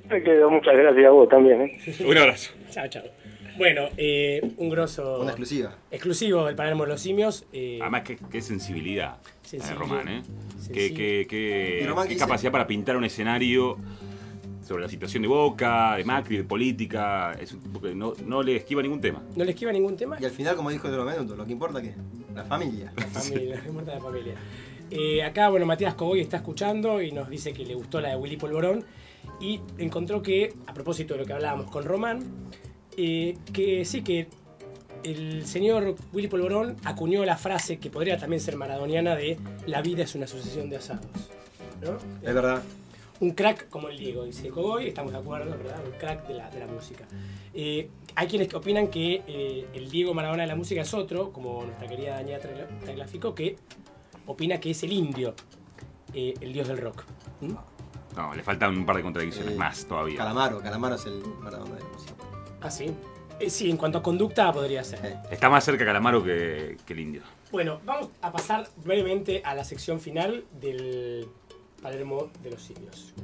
Me quedo muchas gracias a vos también. ¿eh? Un abrazo. Chao, chao. Bueno, eh, un grosso... Una exclusiva. Exclusivo del Palermo de los simios. eh, Además, qué, qué sensibilidad, eh, Sensible. Román, ¿eh? Qué, qué- qué- ¿Y Román qué capacidad para pintar un escenario sobre la situación de Boca, de Macri, de política. Es un tipo que no, no le esquiva ningún tema. no le esquiva ningún tema. Y al final, como dijo de minutos, lo que importa que la familia. familia, no importa la familia. Eh, acá, bueno, Matías Cogoy está escuchando y nos dice que le gustó la de Willy Polvorón y encontró que, a propósito de lo que hablábamos con Román, eh, que sí, que el señor Willy Polvorón acuñó la frase que podría también ser maradoniana de la vida es una sucesión de asados. ¿no? Es verdad. Un crack como el Diego, dice Cogoy, estamos de acuerdo, ¿verdad? Un crack de la, de la música. Eh, hay quienes que opinan que eh, el Diego Maradona de la música es otro, como nuestra querida Daniela Treglafico, que opina que es el indio, eh, el dios del rock. ¿Mm? No, le faltan un par de contradicciones más todavía. Calamaro, Calamaro es el Maradona de la música. Ah, sí. Eh, sí, en cuanto a conducta podría ser. Está más cerca Calamaro que, que el indio. Bueno, vamos a pasar brevemente a la sección final del Palermo de los simios.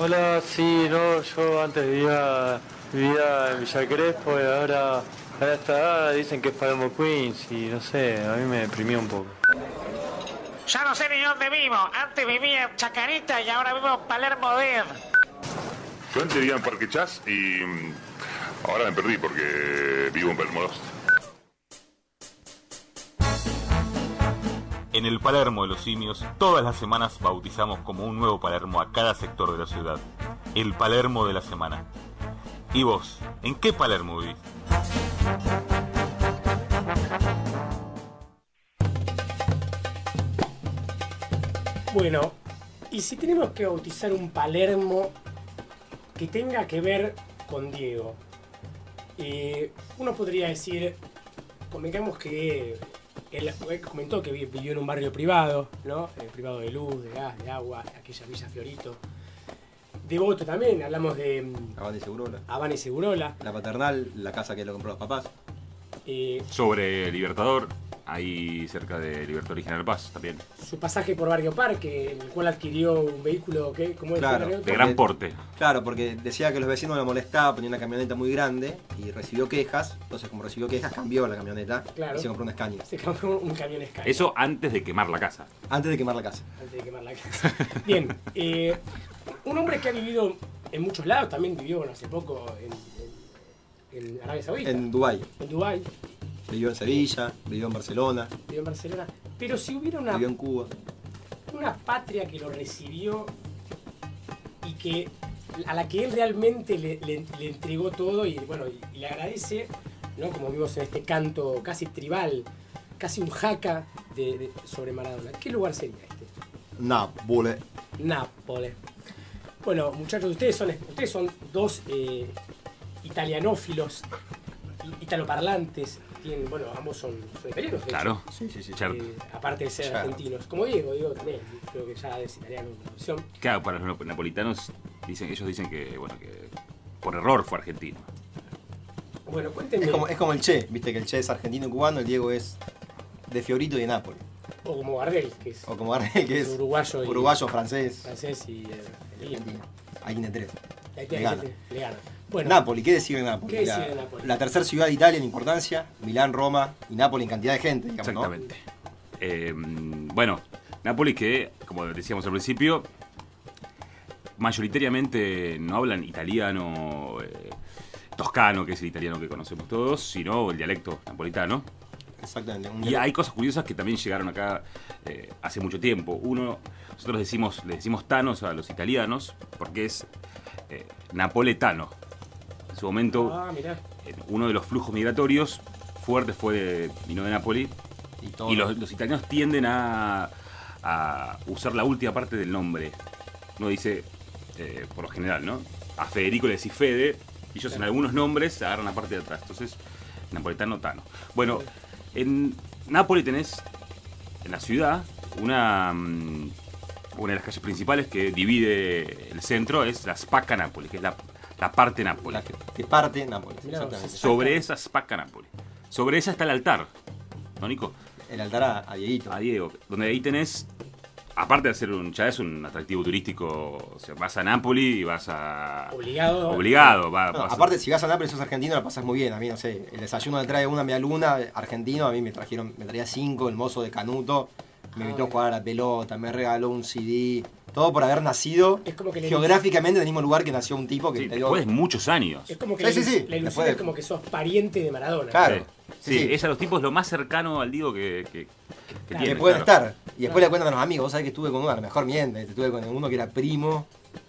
Hola, sí, no, yo antes vivía, vivía en Villa Crespo y ahora a esta edad dicen que es Palermo Queens y no sé, a mí me deprimió un poco. Ya no sé ni dónde vivo. Antes vivía en Chacarita y ahora vivo en Palermo Dead. Yo antes vivía en Parque Chas y mm, ahora me perdí porque vivo en Palermo Lost. En el Palermo de los Simios, todas las semanas bautizamos como un nuevo Palermo a cada sector de la ciudad. El Palermo de la semana. ¿Y vos? ¿En qué Palermo vivís? Bueno, y si tenemos que bautizar un Palermo que tenga que ver con Diego, eh, uno podría decir, convengamos que él él comentó que vi- vivió en un barrio privado, ¿no? Eh, privado de luz, de gas, de agua, aquella Villa Fiorito. Devoto también, hablamos de mm, Habana y Segurola. Habana y Segurola. La paternal, la casa que lo compró los papás. Eh, Sobre Libertador, ahí cerca de Libertador y General Paz también. su pasaje por Barrio Parque, en el cual adquirió un vehículo que, ¿cómo Claro. decía la De gran porte. Claro, porque decía que los vecinos lo molestaba, ponía una camioneta muy grande y recibió quejas. Entonces, como recibió quejas, cambió la camioneta Claro. y se compró una Scania. Se compró un camión Scania. Eso antes de quemar la casa. Antes de quemar la casa. Antes de quemar la casa. [laughs] Bien, eh, un hombre que ha vivido en muchos lados, también vivió bueno, hace poco en, en- en Arabia Saudita. En Dubái. En Dubái, Vivió en Sevilla, vivió en Barcelona, vivió en Barcelona. Pero si hubiera una, vivió en Cuba. una patria que lo recibió y que a la que él realmente le, le- le entregó todo y bueno y, y le agradece, ¿no? Como vimos en este canto casi tribal, casi un jaca de, de- sobre Maradona. ¿Qué lugar sería este? Nápoles. Nápoles. Bueno, muchachos, ustedes son, ustedes son dos eh, italianófilos, italoparlantes. Tienen, bueno, ambos son, son italianos. Claro. Sí, sí, sí. Eh, aparte de ser Certo. argentinos. Como Diego, Diego también. Creo que ya es italiano adopción. Claro, para los napolitanos, dicen, ellos dicen que, bueno, que por error fue argentino. Bueno, cuéntenme. Es como, es como el Che, viste que el Che es argentino y cubano, el Diego es de Fiorito y de Nápoles. O como Gardel, que es O como Gardel, que es uruguayo, y- uruguayo, francés, francés y eh, argentino. tiene tres. Le gana. Bueno, Nápoles, ¿qué decir de la, decir de Nápoles? la tercera ciudad de Italia en importancia, Milán, Roma y Nápoles en cantidad de gente, digamos, ¿no? Exactamente. Eh, bueno, Nápoles que, como decíamos al principio, mayoritariamente no hablan italiano eh, toscano, que es el italiano que conocemos todos, sino el dialecto napolitano. Exactamente. un Y hay cosas curiosas que también llegaron acá eh, hace mucho tiempo. Uno, nosotros decimos, le decimos tanos a los italianos porque es eh, napoletano. En su momento, Ah, uno de los flujos migratorios fuertes fue de, vino de Nápoles Y, los, los italianos tienden a, a usar la última parte del nombre. Uno dice, eh, por lo general, ¿no? A Federico le decís Fede, y ellos en algunos nombres agarran la parte de atrás. Entonces, napoletano Tano. Bueno, en Nápoles tenés, en la ciudad, una, mm, una de las calles principales que divide el centro, es la Spacca Nápoles, que es la, la parte Nápoles. que parte Nápoles, Mirá exactamente. Sobre esa Spacca Nápoles. Sobre esa está el altar, ¿no, Nico? El altar a, a Dieguito. A Diego, donde ahí tenés, aparte de ser un, ya es un atractivo turístico, o sea, vas a Nápoles y vas a... Obligado. Obligado, va, No, vas a- aparte, si vas a Nápoles y sos argentino, la pasas muy bien. A mí, no sé, el desayuno me trae una media luna argentino, a mí me trajeron, me traía cinco, el mozo de Canuto, me invitó a jugar a la pelota, me regaló un CD. Todo por haber nacido Es como que le- geográficamente en el mismo lugar que nació un tipo que Sí, te después de muchos años. Es como que Sí, la, sí, la ilusión de- es como que sos pariente de Maradona. Claro. Sí, Sí. es a los tipos lo más cercano al Diego que, que, que tiene, pueden claro. estar. Y después le cuentan a los amigos, vos sabés que estuve con uno, a lo mejor miente, estuve con uno que era primo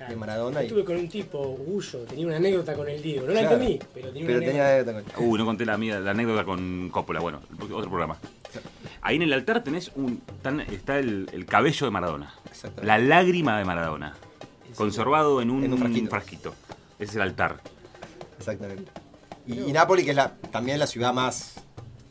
de Maradona y Estuve con un tipo, Gullo, tenía una anécdota con el Diego. No la Claro. entendí, pero tenía Pero una tenía anécdota. anécdota con- Uh, no conté la, mía, la anécdota con Coppola, bueno, otro programa. Ahí en el altar tenés un. tan- está el, el cabello de Maradona. La lágrima de Maradona. Conservado en un, En un frasquito. frasquito. Ese es el altar. Exactamente. Y, y Nápoles, que es la, también la ciudad más,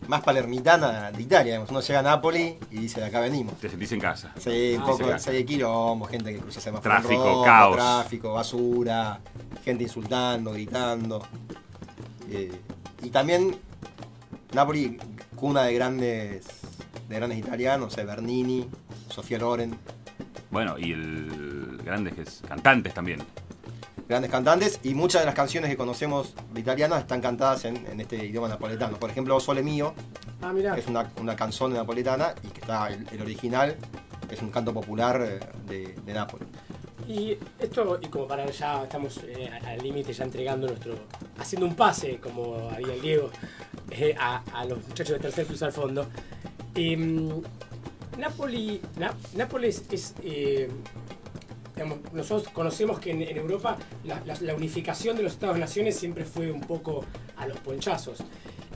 más palermitana de Italia. digamos. Uno llega a Nápoles y dice, de acá venimos. Te sentís en casa. Sí, un Ah, poco sí. hay quilombo, gente que cruza semáforo en Tráfico, rojo, caos. Tráfico, basura, gente insultando, gritando. Eh, y también Nápoles, cuna de grandes, de grandes italianos, eh, Bernini, Sofía Loren, Bueno, y el grande que es cantantes también. grandes cantantes. Y muchas de las canciones que conocemos de italianas están cantadas en, en este idioma napoletano. Por ejemplo, Sole Mio, Ah, mirá. es una, una canción napoletana y que está el, el original, que es un canto popular eh, de, de Nápoles. Y esto, y como para ya estamos eh, al límite, ya entregando nuestro. haciendo un pase, como haría el Diego, eh, a, a los muchachos de tercer cruz al fondo. Em, Napoli, Na- Nápoles es. eh, nosotros conocemos que en, Europa la unificación de los Estados-naciones siempre fue un poco a los ponchazos.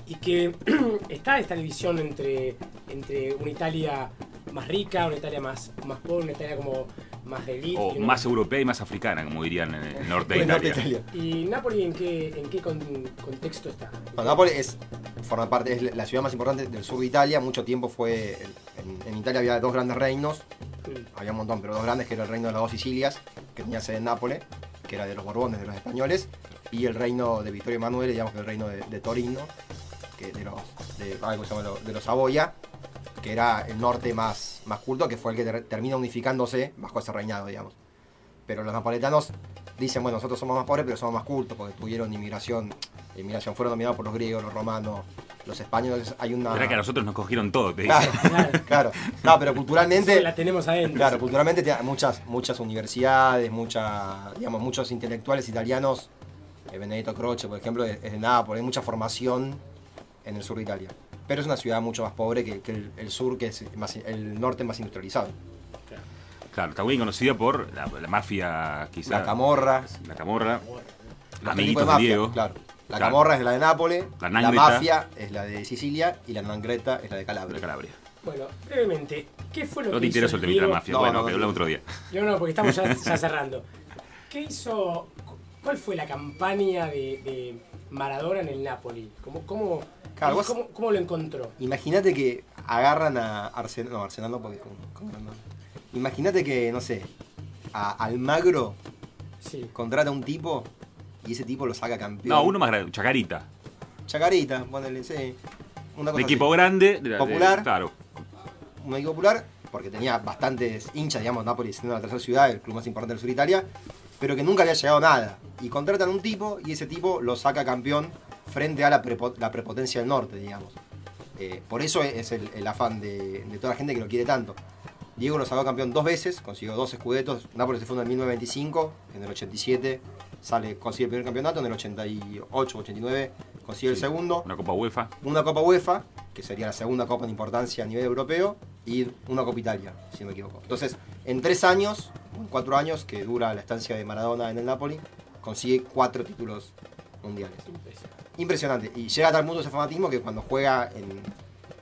Y que [clears throat] está esta división entre, entre una Italia más rica, una Italia más, más pobre, una Italia como más de elite. O más europea y más africana, como dirían en el norte de norte Italia. Italia. ¿Y Napoli en qué, en qué con- contexto está? Bueno, Nápoles es, forma parte, es la ciudad más importante del sur de Italia. Mucho tiempo fue. En, en Italia había dos grandes reinos. Había un montón, pero dos grandes, que era el reino de las dos Sicilias, que tenía sede en Nápoles, que era de los Borbones, de los españoles. Y el reino de Vittorio Emanuele, digamos que el reino de, de Torino, que de los, de, ay, ¿cómo se llama? De los Saboya, que era el norte más, más culto, que fue el que ter- termina unificándose bajo ese reinado, digamos. Pero los napoletanos dicen, bueno, nosotros somos más pobres, pero somos más cultos, porque tuvieron inmigración, inmigración fueron dominados por los griegos, los romanos, los españoles, hay una... Verá que a nosotros nos cogieron todo, te Claro, dicen. claro. No, pero culturalmente. La tenemos adentro. Claro, culturalmente te- muchas, muchas universidades, muchas, digamos, muchos intelectuales italianos. eh, Benedetto Croce, por ejemplo, es es de Nápoles, hay mucha formación en el sur de Italia. Pero es una ciudad mucho más pobre que, que el, el sur, que es más- el norte más industrializado. Claro, está muy conocida por la, la mafia, quizás. La camorra. La camorra. Los Los tipos de amiguitos de mafia, Diego. Claro. La Claro. camorra es la de Nápoles, La la, mafia es la de Sicilia y la nangreta es la de Calabria. Calabria. Bueno, brevemente, ¿qué fue lo No que te interesa hizo el temita de Diego? mafia. No, bueno, no, que no. hablamos otro día. No, no, porque estamos ya, ya [laughs] cerrando. ¿Qué hizo? ¿Cuál fue la campaña de, de Maradona en el Napoli? ¿Cómo, cómo, Claro, vos- cómo, cómo lo encontró? Imagínate que agarran a Arsenal, no, Arsenal no, porque con- con- no. Imagínate que, no sé, a Almagro Sí. contrata a un tipo y ese tipo lo saca campeón. No, uno más grande, Chacarita. Chacarita, ponele, sí. Una Un cosa equipo así. grande. de la- de- Popular. claro. Un equipo popular, porque tenía bastantes hinchas, digamos, Nápoles siendo la tercera ciudad, el club más importante del sur de Italia, pero que nunca le ha llegado nada. Y contratan a un tipo y ese tipo lo saca campeón frente a la, prepo- la prepotencia del norte, digamos. Eh, por eso es el, el afán de, de toda la gente que lo quiere tanto. Diego lo sacó campeón dos veces, consiguió dos escudetos. Nápoles se fundó en 1925, en el 87 sale, consigue el primer campeonato, en el 88, 89 consigue el segundo. Una Copa UEFA. Una Copa UEFA, que sería la segunda Copa de importancia a nivel europeo, y una Copa Italia, si no me equivoco. Entonces, en tres años, en cuatro años que dura la estancia de Maradona en el Napoli, consigue cuatro títulos mundiales. Impresionante. Y llega a tal punto ese fanatismo que cuando juega en,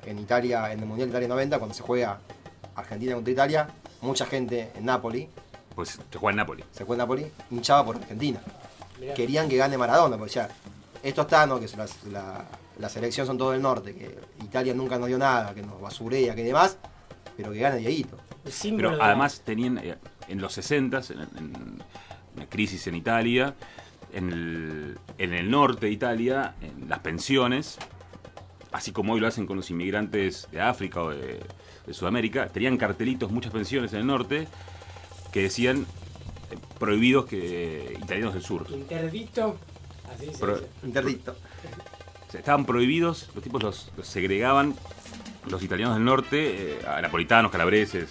en Italia, en el Mundial de Italia 90, cuando se juega Argentina contra Italia, mucha gente en Napoli, Pues se juega en Napoli. se juega en Napoli, hinchaba por Argentina. Mirá. Querían que gane Maradona, porque ya, estos tanos, que es la, la, la selección son todo del norte, que Italia nunca nos dio nada, que nos basurea, que demás, pero que gane Dieguito. Pero además tenían eh, en los 60 en, en la crisis en Italia, en el, en el norte de Italia, en las pensiones, así como hoy lo hacen con los inmigrantes de África o de, de Sudamérica, tenían cartelitos, muchas pensiones en el norte, que decían eh, prohibidos que italianos del sur. Interdicto. Así se Pro- dice. Interdicto. Estaban prohibidos, los tipos los, los segregaban, los italianos del norte, eh, a napolitanos, calabreses.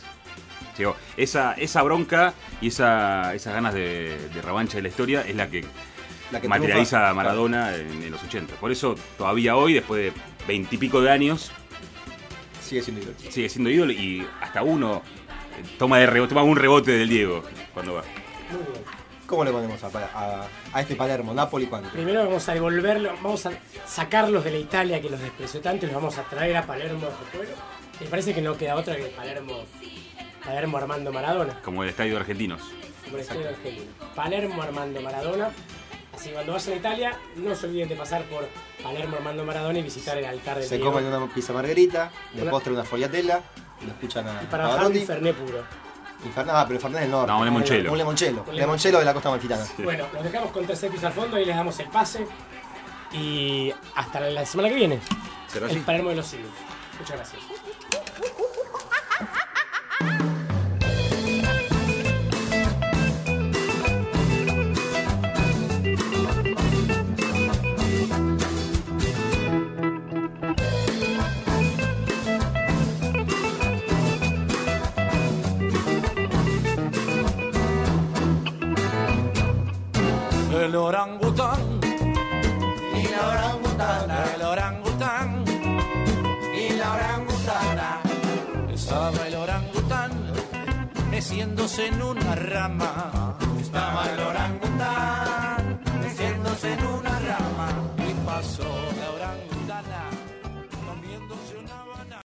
Esa, esa bronca y esa, esas ganas de, de revancha de la historia es la que, La que materializa triunfa, a Maradona en, en los 80. Por eso todavía hoy, después de veintipico de años, Sigue siendo divertido. sigue siendo ídolo y hasta uno eh, toma, de rebote, toma un rebote del Diego cuando va. Muy bien. ¿Cómo le ponemos a, a- a este Palermo? Napoli cuánto? Primero vamos a devolverlo, vamos a sacarlos de la Italia que los despreció tanto y los vamos a traer a Palermo de pueblo. Me parece que no queda otra que Palermo, Palermo Armando Maradona, Como el estadio de argentinos. como el estadio argentino. Palermo Armando Maradona. Así que cuando vayan a Italia, no se olviden de pasar por Palermo Armando Maradona y visitar el altar del Se Diego. comen una pizza margarita, de Una- postre una fogliatella, y lo escuchan a Y para bajar un. Fernet puro. Inferno- ah, pero del norte. No, un limoncello. Un limoncello. Un Limoncello de la costa malfitana. Bueno, los dejamos con tres episodios al fondo y les damos el pase. Y hasta la semana que viene. ¿Será El? Palermo de los siglos. Muchas gracias. El orangután y la orangutana, el orangután y la orangutana. Estaba el orangután meciéndose en una rama. Estaba el orangután meciéndose en una rama y pasó.